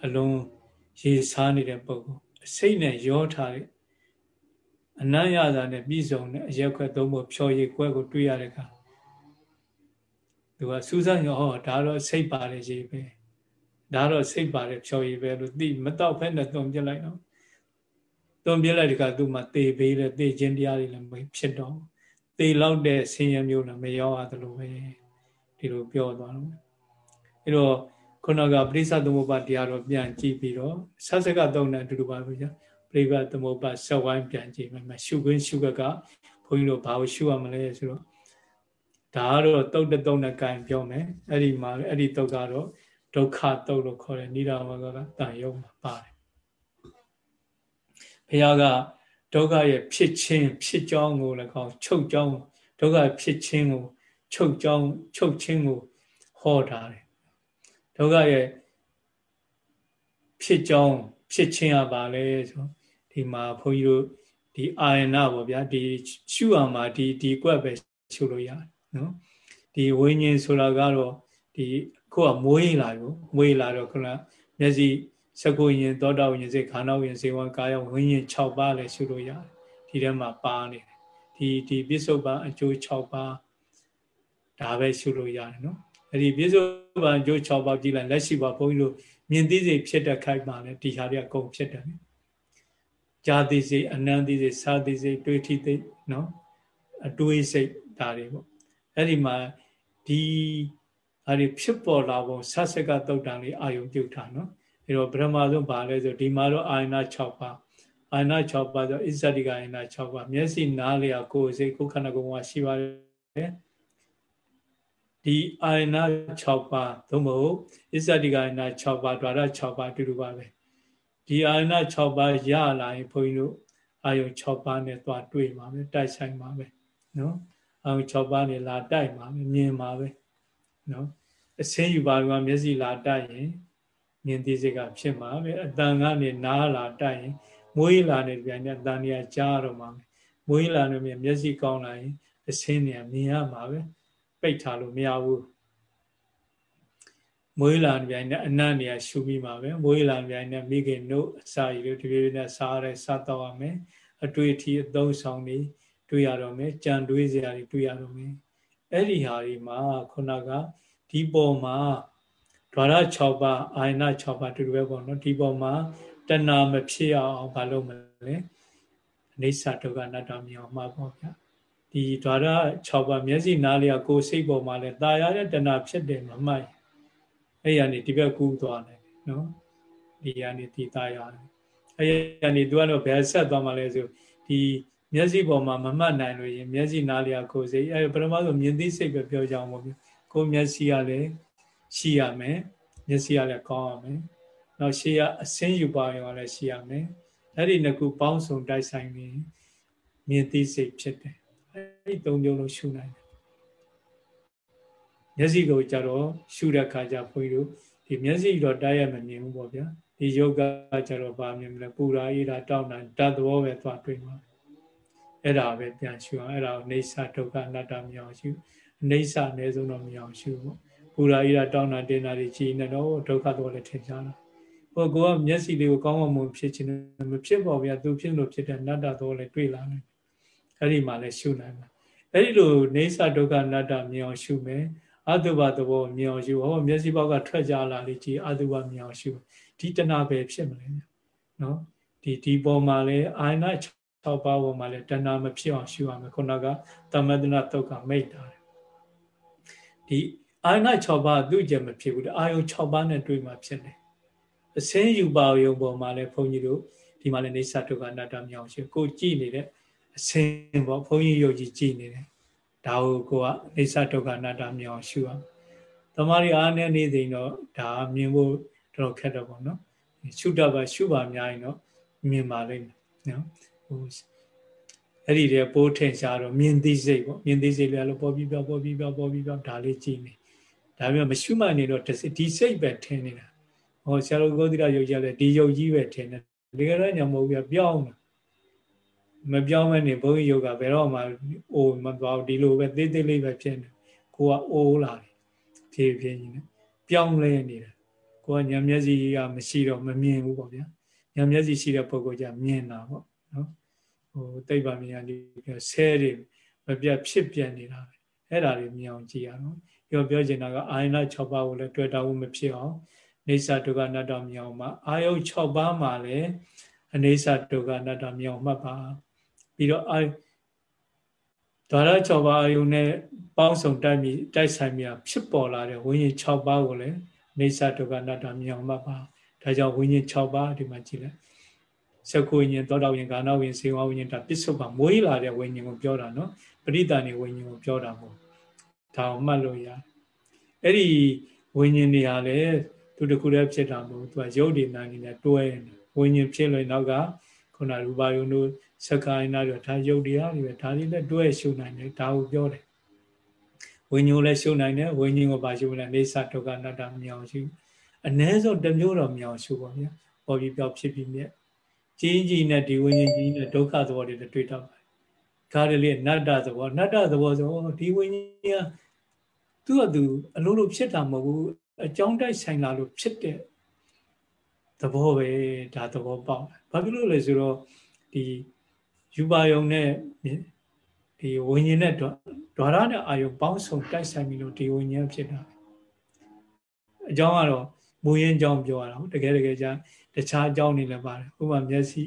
[SPEAKER 1] အလုံး ရေစားနေတဲ့ပုံကိုအစိတ်နဲ့ရောထားတဲ့အနံ့ရတာနဲ့ပြည်စုံတဲ့အရက်ခွက်သုံးဖို့ဖြော်ရည်ခွက်ကိုတွေးရတဲ့အခါသူကစူးစမ်းရောဟောဒါတော့စိတ်ပါတယ်ရေးပဲဒါတော့စိတ်ပါတယ်ဖြော်ရည်ပဲလို့သိမတော့ဖက်နဲ့သွန်ပြလိုက်တော့သွန်ပြလိုက်ဒီကသူမှသေပေးတယ်သေခြင်းတရားတွေလည်းမဖြစ်တော့သေလောက်တဲ့ဆင်းရဲမျိုးလည်းမရောရသလိုပဲဒီလိုပြောသွားတော့အဲတော့ ခုနကပရိစ္ဆသမုပ္ပါတရားတော့ပြန်ကြည့်ပြီးတော့ဆတ်စကသုံးတဲ့အတူတူပါပဲကြာပရိပတ်သမုပ္ပါဆက်ဝိုင်းပြန်ကြည့်မယ်ရှုခွင်းရှုကကဘုန်းကြီးတို့ဘာလို့ရှုရမလဲဆိုတော့ဒါကတော့တုတ်တတုံနဲ့ကင်ပြောမယ်အဲ့ဒီမှာအဲ့ဒီတုတ်ကတော့ဒုက္ခတုတ်လို့ခေါ်တယ်နိဒာဝကကတန်ယုံမှာပါတယ်ဘုရားကဒုက္ခရဲ့ဖြစ်ခြင်းဖြစ်ကြောင်းကိုလည်းကောင်းချုပ်ကြောင်းဒုက္ခဖြစ်ခြင်းကိုချုပ်ကြောင်းချုပ်ခြင်းကိုဟောထားတယ် ဒုက္ခရဲ့ဖြစ်ကြောင်းဖြစ်ခြင်းကပါလဲဆိုဒီမှာဘုန်းကြီးတို့ဒီအာယနာပေါ့ဗျာဒီရှုအောင်မှာဒီဒီကွက်ပဲရှုလို့ရတယ်နော်ဒီဝိညာဉ်ဆိုတာကတော့ဒီခုကမွေးလာရောမွေးလာတော့ခုနမျက်စိစကုဉ္ဉ္သောတာဝိဉ္ဉ္စေခန္ဓာဝိဉ္ဉ္စေဝကာယဝိဉ္ဉ္6ပါးလည်းရှုလို့ရတယ်ဒီထဲမှာပါနေတယ်ဒီဒီပြစ္ဆုတ်ပံအကျိုး6ပါးဒါပဲရှုလို့ရတယ်နော် အဲ့ဒီပြစ္ဆုတ်ပံအကျိုး6ပါးကြည့်လိုက်လက်ရှိပါဘုန်းကြီးတို့မြင်သိစိတ်ဖြစ်တဲ့ခိုက်ပါလေဒီဟာတွေအကုန်ဖြစ်တယ်ကြာသိစိတ်အနန္တိစိတ်စာသိစိတ်တွေးထိသိနော်အတွေးစိတ်ဒါတွေပေါ့အဲ့ဒီမှာဒီအဲ့ဒီဖြစ်ပေါ်လာပုံဆတ်စကတုတ်တန်လေးအာယုပြုတ်တာနော်အဲ့တော့ဗြဟ္မာဆုံးဘာလဲဆိုဒီမှာတော့အာယနာ6ပါးအာယနာ6ပါးဆိုအစ္ဆတိကအာယနာ6ပါးမျက်စိနားလျာကိုယ်စိတ်ကိုယ်ခန္ဓာကိုယ်မှာရှိပါတယ် ဒီအာရဏ6ပါးသို့မဟုတ်အစ္စတိကာရဏ6ပါးဒွါရ6ပါးအတူတူပါပဲဒီအာရဏ6ပါးရလာရင်ဘုန်းကြီးတို့အာယုံ6ပါးနဲ့သွားတွေ့ပါမယ်တိုက်ဆိုင်ပါမယ်နော်အာယုံ6ပါးနဲ့လာတိုက်ပါမယ်မြင်ပါပဲနော်အစင်းယူပါကမျက်စိလာတိုက်ရင်မြင်သိစိတ်ကဖြစ်မှာပဲအတန်ကနေနားလာတိုက်ရင်မွေးလာတဲ့ပြန်တဲ့အတန်ကြီးကြားတော့မှာပဲမွေးလာနေမြင်မျက်စိကောင်းလာရင်အစင်းเนี่ยမြင်ရမှာပဲ ပိတ်ထားလို့မရဘူးမွေးလာပြန်တဲ့အနတ်နေရာရှုပြီးမှာပဲမွေးလာပြန်တဲ့မိခင်တို့အစာရည်တို့ဒီလိုနဲ့စားရဲစားတော့ရမယ်အတွေ့အထိအသုံးဆောင်တွေတွေ့ရတော့မယ်ကြံတွေးစရာတွေတွေ့ရတော့မယ်အဲ့ဒီဟာဒီမှာခုနကဒီပေါ်မှာဓာရ6ပါးအာယနာ6ပါးတူတူပဲပေါ့နော်ဒီပေါ်မှာတတဏမဖြစ်အောင်ဘာလို့မလဲအိဋ္ဌဒုက္ခအနတ္တမြင်အောင်မှာပေါ့ဗျာ ဒီဓာရ6ပါးမျက်စိနားလျာကိုယ်စိတ်ပေါ်မှာလဲตาရတဲ့တဏဖြစ်တယ်မမှတ်အဲ့ရနေဒီဘက်ကူးသွားတယ်နော်ဒီကနေဒီตาရတယ်အဲ့ရနေသူကတော့ဘယ်ဆက်သွားမှလဲဆိုဒီမျက်စိပေါ်မှာမမှတ်နိုင်လို့ရင်မျက်စိနားလျာကိုယ်စိတ်အဲပထမဆုံးမြင်သိစိတ်ပဲပြောကြအောင်ပေါ့ဗျကိုယ်မျက်စိကလည်းရှိရမယ်မျက်စိကလည်းကောင်းရမယ်နောက်ရှေ့ကအစင်းယူပါရောလည်းရှိရမယ်အဲ့ဒီနှစ်ခုပေါင်းစုံတိုက်ဆိုင်ပြီးမြင်သိစိတ်ဖြစ်တယ် အဲ့ဒီသုံးမျိုးလုံးရှုနိုင်တယ်မျက်စိကိုကြတော့ရှုတဲ့ခါကျဘုန်းကြီးတို့ဒီမျက်စိတော့တိုက်ရမမြင်ဘူးပေါ့ဗျာဒီယောဂကြတော့ဗာမြင်မလဲပူရာအေးတာတောက်တာတတ်သဘောပဲသွားတွေ့မှာအဲ့ဒါပဲပြန်ရှုအောင်အဲ့ဒါကိုနေဆဒုက္ခအနတ္တမြောင်ရှုနေဆအနည်းဆုံးတော့မြောင်ရှုပေါ့ပူရာအေးတာတောက်တာတင်တာတွေကြည်နေတော့ဒုက္ခတော့လည်းထင်ရှားတာဟိုကိုကမျက်စိလေးကိုကောင်းအောင်မဖြစ်ချင်မဖြစ်ပါဗျာသူဖြစ်လို့ဖြစ်တဲ့အနတ္တတော့လည်းတွေ့လာတယ် အဲ့ဒီမှာလည်းရှုနိုင်မှာအဲ့ဒီလိုနေဆဒုက္ခအနတ္တမြောင်ရှုမယ်အတုပသဘောမြောင်ရှုဟောမျက်စိဘောက်ကထွက်ကြလာလေကြည်အတုပမြောင်ရှုဒီတဏပဲဖြစ်မလဲနော်ဒီဒီပေါ်မှာလဲအာယနာ6ပါးပေါ်မှာလဲတဏမဖြစ်အောင်ရှုရမယ်ခုနကသမဒနာတုတ်ကမိတ်တာတယ်ဒီအာယနာ6ပါးသူ့ကြမဖြစ်ဘူးအာယုံ6ပါးနဲ့တွေ့မှဖြစ်တယ်အစင်းယူပါယုံပေါ်မှာလဲဘုန်းကြီးတို့ဒီမှာလဲနေသတုကအနတ္တမြောင်ရှုကိုကြည့်နေတဲ့ အစင်းပေါ့ဘုန်းကြီးယုတ်ကြီးကြည့်နေတယ်ဒါကိုကိုကနေသတုကအနတ္တမြောင်ရှုရသမားရီအားနဲ့နေသိတော့ဒါမြင်ဖို့တော်ခက်တော့ပေါ့နော်ရှုတတ်ပါရှုပါများရင်တော့မြင်ပါလိမ့်မယ်နော်ဟိုအဲ့ဒီတည်းပိုးထင်ရှားတော့မြင်သိစိတ်ပေါ့မြင်သိစိတ်လည်းလို့ပေါ်ပြီးပြောပေါ်ပြီးပြောပေါ်ပြီးပြောဒါလေးကြည့်နေဒါပေမဲ့မရှုမှနေတော့ဒီစိတ်ပဲထင်နေတာဟောဆရာတော်ဂေါတိရယုတ်ကြလဲဒီယုတ်ကြီးပဲထင်တယ်ဒီကရညမဟုတ်ပြပြောင်းတယ် မပြောင်းမနေဘုန်းကြီးယုတ်ကဘယ်တော့မှအိုမသွားဘူးဒီလိုပဲသေးသေးလေးပဲဖြစ်နေကိုကအိုးလာတယ်ဖြည်းဖြည်းကြီးနဲ့ပြောင်းလဲနေတယ်ကိုကညမျက်စိကမရှိတော့မမြင်ဘူးပေါ့ဗျာညမျက်စိရှိတဲ့ပုဂ္ဂိုလ်ကမြင်တာပေါ့နော်ဟိုတိတ်ပါမြင်ရဒီဆဲတွေမပြတ်ဖြစ်ပြနေတာပဲအဲ့ဒါတွေမြင်အောင်ကြည့်ရအောင်ပြောပြောချင်တာကအာယနာ6ပါးကိုလည်းတွေ့တာဘူးမဖြစ်အောင်နေသဒုက္ခအနတ္တမြောင်မှာအာယု6ပါးမှာလည်းအနေသဒုက္ခအနတ္တမြောင်မှတ်ပါ ပြီးတော့အာဓာရ6ပါးအာယုနဲ့ပေါင်းစုံတိုက်ပြီးတိုက်ဆိုင်ပြီးဖြစ်ပေါ်လာတဲ့ဝိညာဉ်6ပါးကိုလည်းနေသဒုက္ခအနတ္တမြောင်မှတ်ပါဒါကြောင့်ဝိညာဉ်6ပါးဒီမှာကြည့်လိုက်သက္ကဝိညာဉ်သောတာဝိညာဉ်ကာဏဝိညာဉ်စေဝဝိညာဉ်ဒါပစ္စုပန်မွေးလာတဲ့ဝိညာဉ်ကိုပြောတာနော်ပရိသန်နေဝိညာဉ်ကိုပြောတာမဟုတ်ဒါကိုမှတ်လို့ရအဲ့ဒီဝိညာဉ်တွေဟာလည်းသူတခုတည်းဖြစ်တာမဟုတ်သူကရုပ်တည်နာနေနဲ့တွဲနေဝိညာဉ်ဖြစ်လို့နောက်ကခုနရူပါယုံတို့ စက္ကိုင်းနာတို့ဒါရုပ်တရားတွေပဲဒါတွေလည်းတွဲရှုနိုင်တယ်ဒါကိုပြောတယ်ဝိညာဉ်လည်းရှုနိုင်တယ်ဝိညာဉ်ကိုပါရှုလဲနေသဒုက္ခအနတ္တမြောင်ရှုအ ਨੇ ဆုံးတစ်မျိုးတော့မြောင်ရှုပါဗျာပေါ်ပြီးပြောက်ဖြစ်ပြီးမြဲကြီးကြီးနဲ့ဒီဝိညာဉ်ကြီးနဲ့ဒုက္ခသဘောတွေတွေ့တော့ပါတယ်ကာရလေးနတ္တသဘောနတ္တသဘောဆိုဒီဝိညာဉ်ကသူ့အတူအလိုလိုဖြစ်တာမဟုတ်ဘူးအကြောင်းတိုက်ဆိုင်လာလို့ဖြစ်တဲ့သဘောပဲဒါသဘောပေါက်ဘာဖြစ်လို့လဲဆိုတော့ဒီ ယူပါယုံနဲ့ဒီဝိညာဉ်နဲ့ဒွါရနဲ့အာယုံပေါင်းစုံတိုက်ဆိုင်ပြီးလို့ဒီဝိညာဉ်ဖြစ်တာအကြောင်းကတော့မူရင်းကြောင်းပြောရတာဟုတ်တကယ်တကယ်ကျတခြားအကြောင်းတွေလည်းပါတယ်ဥပမာမျက်စိ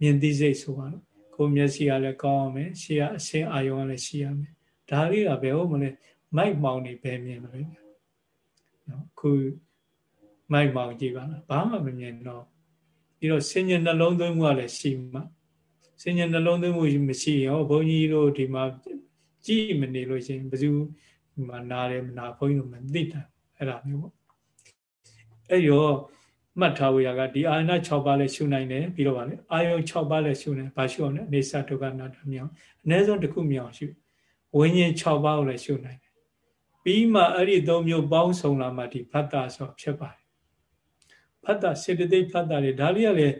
[SPEAKER 1] မြင်သိစိတ်ဆိုပါတော့ကိုမျက်စိကလည်းကောင်းအောင်မယ်ရှေ့ကအဆင်းအာယုံကလည်းရှိရမယ်ဒါလေးကဘယ်ဟုတ်မလဲမိုက်မောင်နေပဲမြင်မလဲနော်ခုမိုက်မောင်ကြည့်ပါလားဘာမှမမြင်တော့ပြီးတော့ဆင်ញနှလုံးသွင်းမှုကလည်းရှိမှ ဆင်ញနှလုံးသွင်းမှုမရှိရောဘုန်းကြီးတို့ဒီမှာကြည့်မနေလို့ရှိရင်ဘယ်သူဒီမှာနားတယ်မနာဘုန်းကြီးတို့မသိတာအဲ့ဒါမျိုးပေါ့အဲ့ရောမှတ်ထားဝေရကဒီအာယနာ6ပါးလည်းရှုနိုင်တယ်ပြီးတော့ဗာလေအာယုံ6ပါးလည်းရှုနိုင်ဘာရှုအောင်လဲအနေစာဒုက္ခနာတမြောင်အနည်းဆုံးတစ်ခုမြောင်ရှုဝိညာဉ်6ပါးကိုလည်းရှုနိုင်တယ်ပြီးမှအဲ့ဒီသုံးမျိုးပေါင်းစုံလာမှဒီဖတ်တာဆိုဖြစ်ပါတယ်ဖတ်တာစေတသိက်ဖတ်တာတွေဒါလေးကလည်း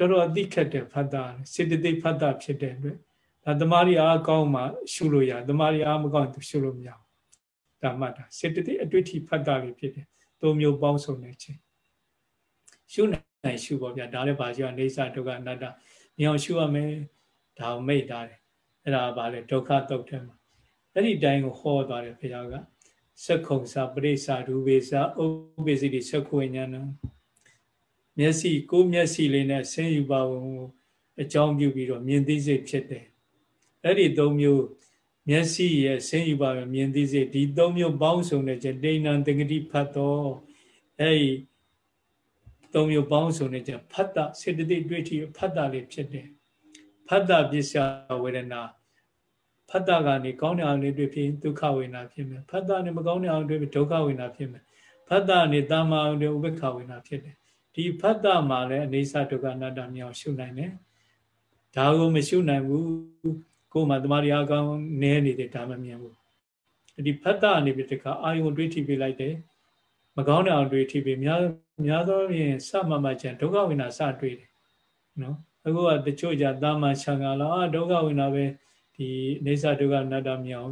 [SPEAKER 1] တော်တော်အသိခက်တဲ့ဖတ်တာစေတသိက်ဖတ်တာဖြစ်တဲ့အတွက်ဒါတမာရီအားကောင်းမှရှုလို့ရတမာရီအားမကောင်းသူရှုလို့မရဘူးဒါမှတ်တာစေတသိက်အတွေ့အထိဖတ်တာလေးဖြစ်တယ်သုံးမျိုးပေါင်းစုံတဲ့ချင်းရှုနိုင်ရှုပေါ့ဗျာဒါလည်းပါရှိအနေစာဒုက္ခအနတ္တမြင်အောင်ရှုရမယ်ဒါကိုမိတ်တာတယ်အဲ့ဒါပါလေဒုက္ခတုတ်တယ်မှာအဲ့ဒီတိုင်းကိုဟောသွားတယ်ဘုရားကသက္ခုံစာပရိစ္ဆာရူပေစာဥပ္ပစ္စည်းသက္ခုဝိညာဏ မျက်စိကိုယ်မျက်စိလေးနဲ့ဆင်းယူပါဝင်အကြောင်းပြုပြီးတော့မြင်သိစိတ်ဖြစ်တယ်အဲ့ဒီသုံးမျိုးမျက်စိရဲ့ဆင်းယူပါဝင်မြင်သိစိတ်ဒီသုံးမျိုးပေါင်းစုံတဲ့ကျတိဏံတဂတိဖတ်တော့အဲ့ဒီသုံးမျိုးပေါင်းစုံတဲ့ကျဖတ်တာစေတသိက်တွေ့ထီဖတ်တာလေးဖြစ်တယ်ဖတ်တာပစ္စယဝေဒနာဖတ်တာကနေကောင်းတဲ့အောင်လေးတွေ့ဖြစ်ဒုက္ခဝေဒနာဖြစ်မယ်ဖတ်တာနဲ့မကောင်းတဲ့အောင်တွေ့ဒုက္ခဝေဒနာဖြစ်မယ်ဖတ်တာနဲ့တာမအောင်တွေ့ဥပ္ပခဝေဒနာဖြစ်တယ် ဒီဖတ်တာမှာလည်းအနေစာဒုက္ခအနတ္တမြောင်ရှုနိုင်တယ်ဒါကိုမရှုနိုင်ဘူးကိုယ်မှာတမာရီအကောင်နဲနေတဲ့ဒါမမြင်ဘူးဒီဖတ်တာအနေပြီးတခါအာယုံတွေးထိပြလိုက်တယ်မကောင်းတဲ့အောင်တွေးထိပြများများသောဖြင့်စမမချန်ဒုက္ခဝိနာစတွေးတယ်နော်အခုကတချို့ကြတာမန်ချံကလာဒုက္ခဝိနာပဲဒီအိဋ္ဌဒုက္ခအနတ္တမြောင်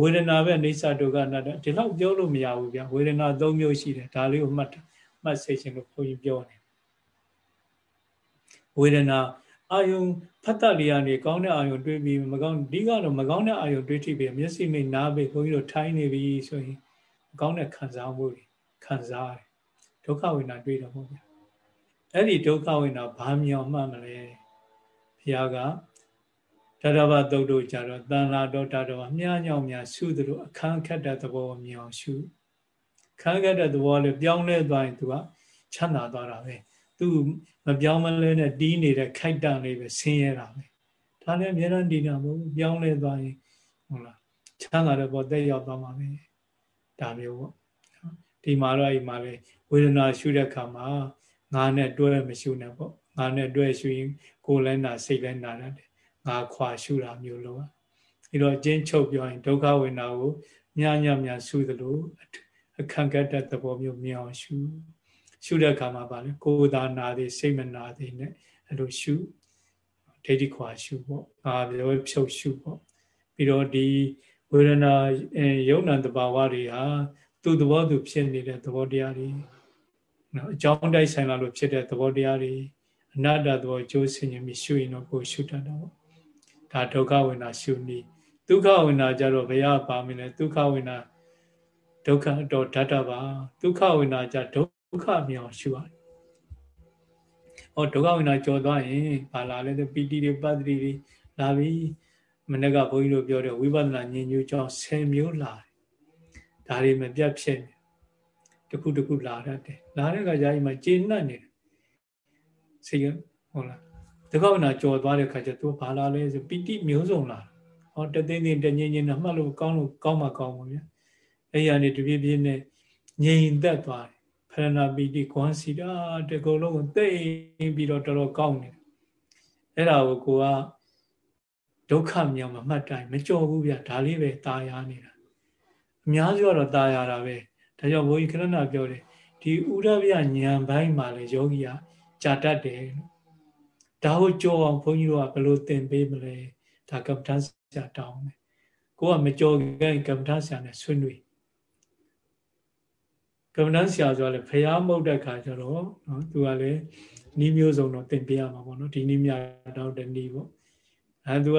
[SPEAKER 1] ဝေဒနာပဲအိဋ္ဌဒုက္ခအနတ္တဒီလောက်ပြောလို့မရဘူးဗျဝေဒနာ၃မျိုးရှိတယ်ဒါလေးကိုမှတ် မှတ်စေချင်လို့ဘုန်းကြီးပြောနေဝေဒနာအာယုံဖတ်တလျာနေကောင်းတဲ့အာယုံတွေးပြီးမကောင်းဒီကတော့မကောင်းတဲ့အာယုံတွေးထိပြီးမျက်စိမိတ်နားပြီးဘုန်းကြီးတို့ထိုင်းနေပြီဆိုရင်မကောင်းတဲ့ခံစားမှုတွေခံစားတယ်ဒုက္ခဝေဒနာတွေးတော့ဟုတ်ဗျအဲ့ဒီဒုက္ခဝေဒနာဘာမြောင်မှတ်မလဲဘုရားကတရဘသုတ်တို့ကြတော့တန်လာတော့တတော်မြားညောင်များရှုသလိုအခန်းခက်တဲ့သဘောမြောင်ရှု ခန်းခက်တဲ့သဘောလေးပြောင်းလဲသွားရင်သူကချမ်းသာသွားတာပဲသူမပြောင်းမလဲနဲ့တီးနေတဲ့ခိုက်တန်လေးပဲဆင်းရဲတာပဲဒါလည်းအများအားတည်တာမဟုတ်ပြောင်းလဲသွားရင်ဟုတ်လားချမ်းသာတဲ့ဘောတက်ရောက်သွားမှာပဲဒါမျိုးပေါ့ဒီမှာတော့ဒီမှာလေဝေဒနာရှုတဲ့အခါမှာငါနဲ့တွဲမရှုနဲ့ပေါ့ငါနဲ့တွဲရှုရင်ကိုယ်လည်းနာစိတ်လည်းနာတယ်ငါခွာရှုတာမျိုးလို့အဲတော့အချင်းချုပ်ပြောရင်ဒုက္ခဝေဒနာကိုညညညရှုသလို အခန့်ကတ်တဲ့သဘောမျိုးမြင်အောင်ရှုရှုတဲ့အခါမှာပါလေကိုယ်သာနာသည်စိတ်မနာသည်နဲ့အဲ့လိုရှုဒိဋ္ဌိခွာရှုပေါ့အာပြောဖြုတ်ရှုပေါ့ပြီးတော့ဒီဝေဒနာယုံနာတဘာဝတွေဟာသူ့သဘောသူဖြစ်နေတဲ့သဘောတရားတွေနော်အကြောင်းတိုက်ဆိုင်လာလို့ဖြစ်တဲ့သဘောတရားတွေအနတ္တသဘောကျိုးဆင်ញင်ပြီးရှုရင်တော့ကိုရှုတတ်တော့ဒါဒုက္ခဝေဒနာရှုနည်းဒုက္ခဝေဒနာကြတော့ဘယ်ရပါမလဲဒုက္ခဝေဒနာ ဒုက္ခတော့ဓာတပါဒုက္ခဝေဒနာကြဒုဒုက္ခမြောင်ရှုရတယ်။ဟောဒုက္ခဝိနာကြော်သွားရင်ဘာလာလဲပီတိတွေပတ္တိတွေလာပြီမနေ့ကဘုန်းကြီးတို့ပြောတဲ့ဝိပဿနာဉာဏ်ညူကြောင့်10မျိုးလာတယ်။ဒါတွေမပြတ်ဖြစ်နေတခုတခုလာတတ်တယ်။လာတဲ့အခါကျရင်မှကျေနပ်နေတယ်။စိတ်ဟုတ်လားဒုက္ခဝိနာကြော်သွားတဲ့အခါကျသူဘာလာလဲဆိုပီတိမျိုးစုံလာ။ဟောတသိသိတငြိမ်ငြိမ်နဲ့မှတ်လို့ကောင်းလို့ကောင်းမှကောင်းပါဗျာ။ အဲ့ရနေတပြေးပြေးနဲ့ငြိမ်သက်သွားတယ်ဖရဏပီတိကွမ်းစီတာတကုံလုံးကိုသိမ့်ပြီးတော့တော်တော်ကောင်းနေတယ်အဲ့ဒါကိုကိုကဒုက္ခမြောင်မမှတ်တိုင်းမကြော်ဘူးဗျဒါလေးပဲตายရနေတာအများစုကတော့ตายရတာပဲဒါကြောင့်ဘုန်းကြီးခရဏပြောတယ်ဒီဥရဗျဉာဏ်ပိုင်းမှာလေယောဂီကကြာတတ်တယ်ဒါကိုကြောအောင်ဘုန်းကြီးတို့ကဘယ်လိုသင်ပေးမလဲဒါကမ္ဘာဆရာတောင်းတယ်ကိုကမကြောခင်ကမ္ဘာဆရာနဲ့ဆွေးနွေး ကမ္မဋ္ဌာန်းဆရာဆိုလည်းဖျားမုတ်တဲ့ခါကျတော့နော်သူကလည်းနီးမျိုးစုံတော့သင်ပေးရမှာပေါ့နော်ဒီနီးမြတော့တနည်းပေါ့အဲသူက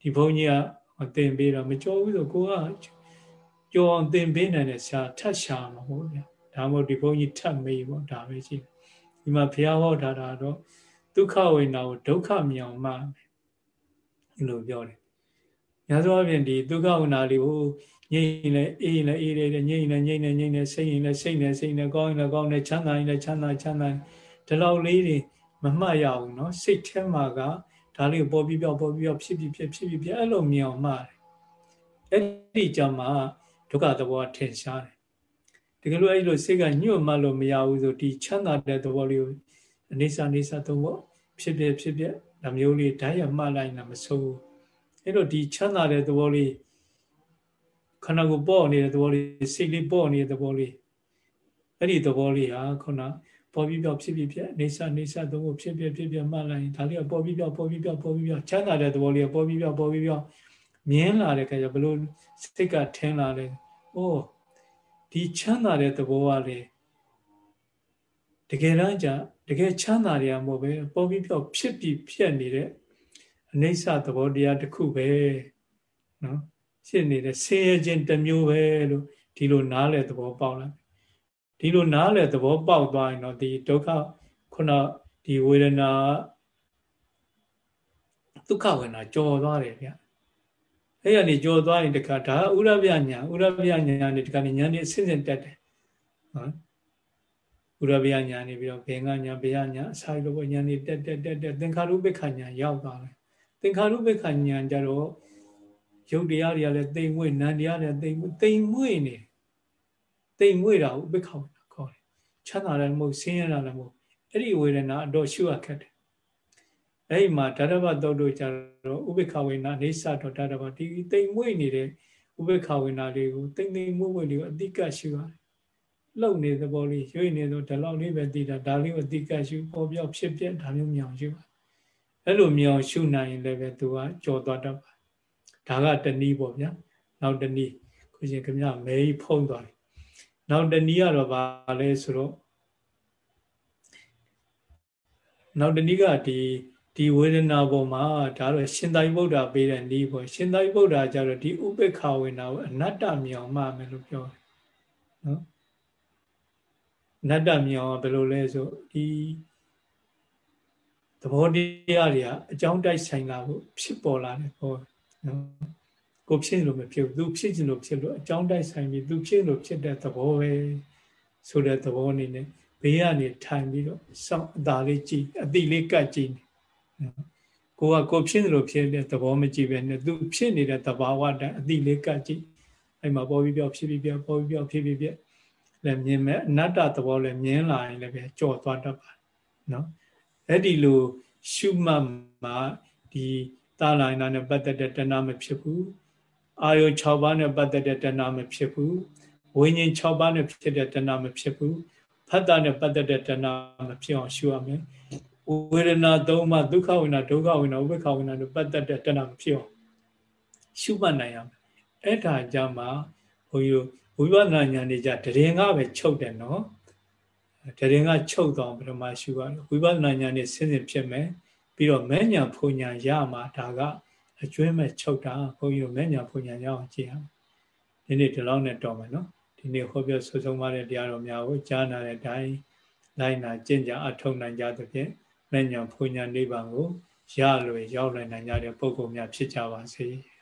[SPEAKER 1] ဒီဘုန်းကြီးကသင်ပေးတော့မကြောဘူးဆိုကိုကကြောအောင်သင်ပေးနိုင်တဲ့ဆရာထပ်ရှာမှာပေါ့ဗျာဒါမှမဟုတ်ဒီဘုန်းကြီးထပ်မေးပေါ့ဒါပဲရှိတယ်ဒီမှာဖျားဟောထားတာတော့ဒုက္ခဝိညာဉ်ကိုဒုက္ခမြောင်မှဒီလိုပြောတယ်။ ညာသောအပြင်ဒီဒုက္ခဝိညာဉ်လေးကိုငြိမ့်လဲအေးလဲအေးတယ်ငြိမ့်လဲငြိမ့်လဲငြိမ့်လဲစိတ်ရင်လဲစိတ်နဲ့စိတ်နဲ့ကောင်းရင်လဲကောင်းတယ်ချမ်းသာရင်လဲချမ်းသာချမ်းသာဒီလောက်လေးတွေမမှတ်ရဘူးเนาะစိတ်ထဲမှာကဒါလေးကိုပေါ်ပြီးပြောက်ပေါ်ပြီးပြောက်ဖြစ်ပြီးဖြစ်ဖြစ်ပြီးဖြစ်အဲ့လိုမြင်အောင်မှားတယ်အဲ့ဒီကြမှာဒုက္ခသဘောထင်ရှားတယ်တကယ်လို့အဲ့လိုစိတ်ကညှို့မှလို့မရဘူးဆိုဒီချမ်းသာတဲ့သဘောလေးကိုအနေစာအနေစာသုံးဖို့ဖြစ်ဖြစ်ဖြစ်ဖြစ်ဒါမျိုးလေးဓာတ်ရမှတ်လိုက်တာမဆိုးဘူး အဲ့တော့ဒီချမ်းသာတဲ့သဘောလေးခန္ဓာကိုယ်ပေါ့နေတဲ့သဘောလေးစိတ်လေးပေါ့နေတဲ့သဘောလေးအဲ့ဒီသဘောလေးဟာခုနပေါ်ပြီးပြောက်ဖြစ်ဖြစ်ဖြစ်နေဆနေဆသုံးကိုဖြစ်ဖြစ်ဖြစ်ဖြစ်မှတ်လိုက်ရင်ဒါလေးကပေါ်ပြီးပြောက်ပေါ်ပြီးပြောက်ပေါ်ပြီးပြောက်ချမ်းသာတဲ့သဘောလေးကပေါ်ပြီးပြောက်ပေါ်ပြီးပြောက်မြင်လာတဲ့ခါကျဘလို့စိတ်ကထင်းလာတယ်။အိုးဒီချမ်းသာတဲ့သဘောကလေတကယ်တမ်းကျတကယ်ချမ်းသာရမဟုတ်ပဲပေါ်ပြီးပြောက်ဖြစ်ပြီးဖြစ်နေတဲ့ အိဋ္ဌသဘောတရားတစ်ခုပဲနော်ဖြစ်နေတဲ့ဆင်းရဲခြင်းတစ်မျိုးပဲလို့ဒီလိုနားလည်သဘောပေါက်လာဒီလိုနားလည်သဘောပေါက်သွားရင်တော့ဒီဒုက္ခခုနဒီဝေဒနာဒုက္ခဝေဒနာကြော်သွားတယ်ဗျအဲ့ရနေကြော်သွားရင်တခါဒါဥရပြညာဥရပြညာနေတခါနေညာနေအစစ်စစ်တက်တယ်နော်ဥရပြညာနေပြီးတော့ဘေငါညာဘေယညာအစာလိုပေါ့ညာနေတက်တက်တက်တက်သင်္ခါရုပ္ပခညာရောက်သွားတယ်သ င်္ခါရုပ္ပခညာကြတော့ရုပ်တရားတွေကလည်းတိမ်မွေ့နံတရားတွေတိမ်မွေ့တိမ်မွေ့နေတိမ်မွေ့တာဥပ္ပခဝေဒနာခေါ်တယ်ချမ်းသာတယ်မဟုတ်ဆင်းရဲတာလည်းမဟုတ်အဲ့ဒီဝေဒနာအတော့ရှုရခက်တယ်အဲ့ဒီမှာဓာတဘတုတ်တို့ကြတော့ဥပ္ပခဝေနာနေသတော့ဓာတဘဒီတိမ်မွေ့နေတဲ့ဥပ္ပခဝေနာလေးကိုတိမ်တိမ်မွေ့မွေ့လေးကိုအတိကရှုရတယ်လှုပ်နေတဲ့ဘောလေးရွေ့နေတော့ဒီလောက်လေးပဲတည်တာဒါလေးကိုအတိကရှုပေါ်ပြောက်ဖြစ်ပြဒါမျိုးမြောင်ရှုပါ အဲ့လိုမြောင်ရှုနိုင်ရင်လည်းပဲသူကကြော်သွားတတ်ပါဒါကတနည်းပေါ့ဗျာနောက်တနည်းခုရှင်ခင်ဗျမဲကြီးဖုံးသွားတယ်နောက်တနည်းကတော့ဗာလဲဆိုတော့နောက်တနည်းကဒီဒီဝေဒနာပေါ်မှာဒါတော့ရှင်သာရိပုတ္တရာပေးတဲ့နည်းပေါ့ရှင်သာရိပုတ္တရာကျတော့ဒီဥပေက္ခဝေဒနာကိုအနတ္တမြောင်မှမယ်လို့ပြောတယ်နော်အနတ္တမြောင်ကဘယ်လိုလဲဆိုဒီသ ဘောတရားတွေကအကြောင်းတိုက်ဆိုင်လာဖို့ဖြစ်ပေါ်လာတယ်ပေါ့နော်ကိုဖြစ်လို့မဖြစ်ဘူးသူဖြစ်ချင်လို့ဖြစ်လို့အကြောင်းတိုက်ဆိုင်ပြီးသူဖြစ်လို့ဖြစ်တဲ့သဘောပဲဆိုတဲ့သဘောအနေနဲ့ဘေးကနေထိုင်ပြီးတော့စောင့်အသာလေးကြည့်အတိလေးကတ်ကြည့်ကိုကကိုဖြစ်လို့ဖြစ်တဲ့သဘောမကြည့်ပဲနဲ့သူဖြစ်နေတဲ့သဘာဝတိုင်းအတိလေးကတ်ကြည့်အဲ့မှာပေါ်ပြီးပြောဖြစ်ပြီးပြောပေါ်ပြီးပြောဖြစ်ပြီးပြလည်းမြင်မဲ့အနတ္တသဘောလည်းမြင်လာရင်လည်းပဲကြော်သွားတတ်ပါတယ်နော် အဲ့ဒီလိုရှုမှတ်မှာဒီတာလိုင်းနာနဲ့ပတ်သက်တဲ့တဏှာမဖြစ်ဘူးအာယု6ပါးနဲ့ပတ်သက်တဲ့တဏှာမဖြစ်ဘူးဝိညာဉ်6ပါးနဲ့ဖြစ်တဲ့တဏှာမဖြစ်ဘူးဖတ်တာနဲ့ပတ်သက်တဲ့တဏှာမဖြစ်အောင်ရှုရမယ်ဝေဒနာသုံးပါးဒုက္ခဝေဒနာဒုက္ခဝေဒနာဥပ္ပခဝေဒနာတို့ပတ်သက်တဲ့တဏှာမဖြစ်အောင်ရှုမှတ်နိုင်ရမယ်အဲ့ဒါကြမှာဘုန်းကြီးတို့ဝိပဿနာဉာဏ်တွေကြတရင်ကပဲချုပ်တယ်နော် တရင်ကချုပ်တော့ပထမရှုရတယ်ဝိပဿနာဉာဏ်နဲ့ဆင်းဆင်းဖြစ်မယ်ပြီးတော့မဲ့ညာဖုန်ညာရမှာဒါကအကျွမ်းမဲ့ချုပ်တာဘုန်းကြီးတို့မဲ့ညာဖုန်ညာရအောင်ကြည့်ရမယ်ဒီနေ့ဒီလောက်နဲ့တော်မယ်နော်ဒီနေ့ဟောပြောဆွဆုံးပါတဲ့တရားတော်များကိုကြားနာတဲ့အတိုင်းလိုက်နာကျင့်ကြအထောက်နိုင်ကြသဖြင့်မဲ့ညာဖုန်ညာနိဗ္ဗာန်ကိုရလွယ်ရောက်နိုင်ကြတဲ့ပုဂ္ဂိုလ်များဖြစ်ကြပါစေ။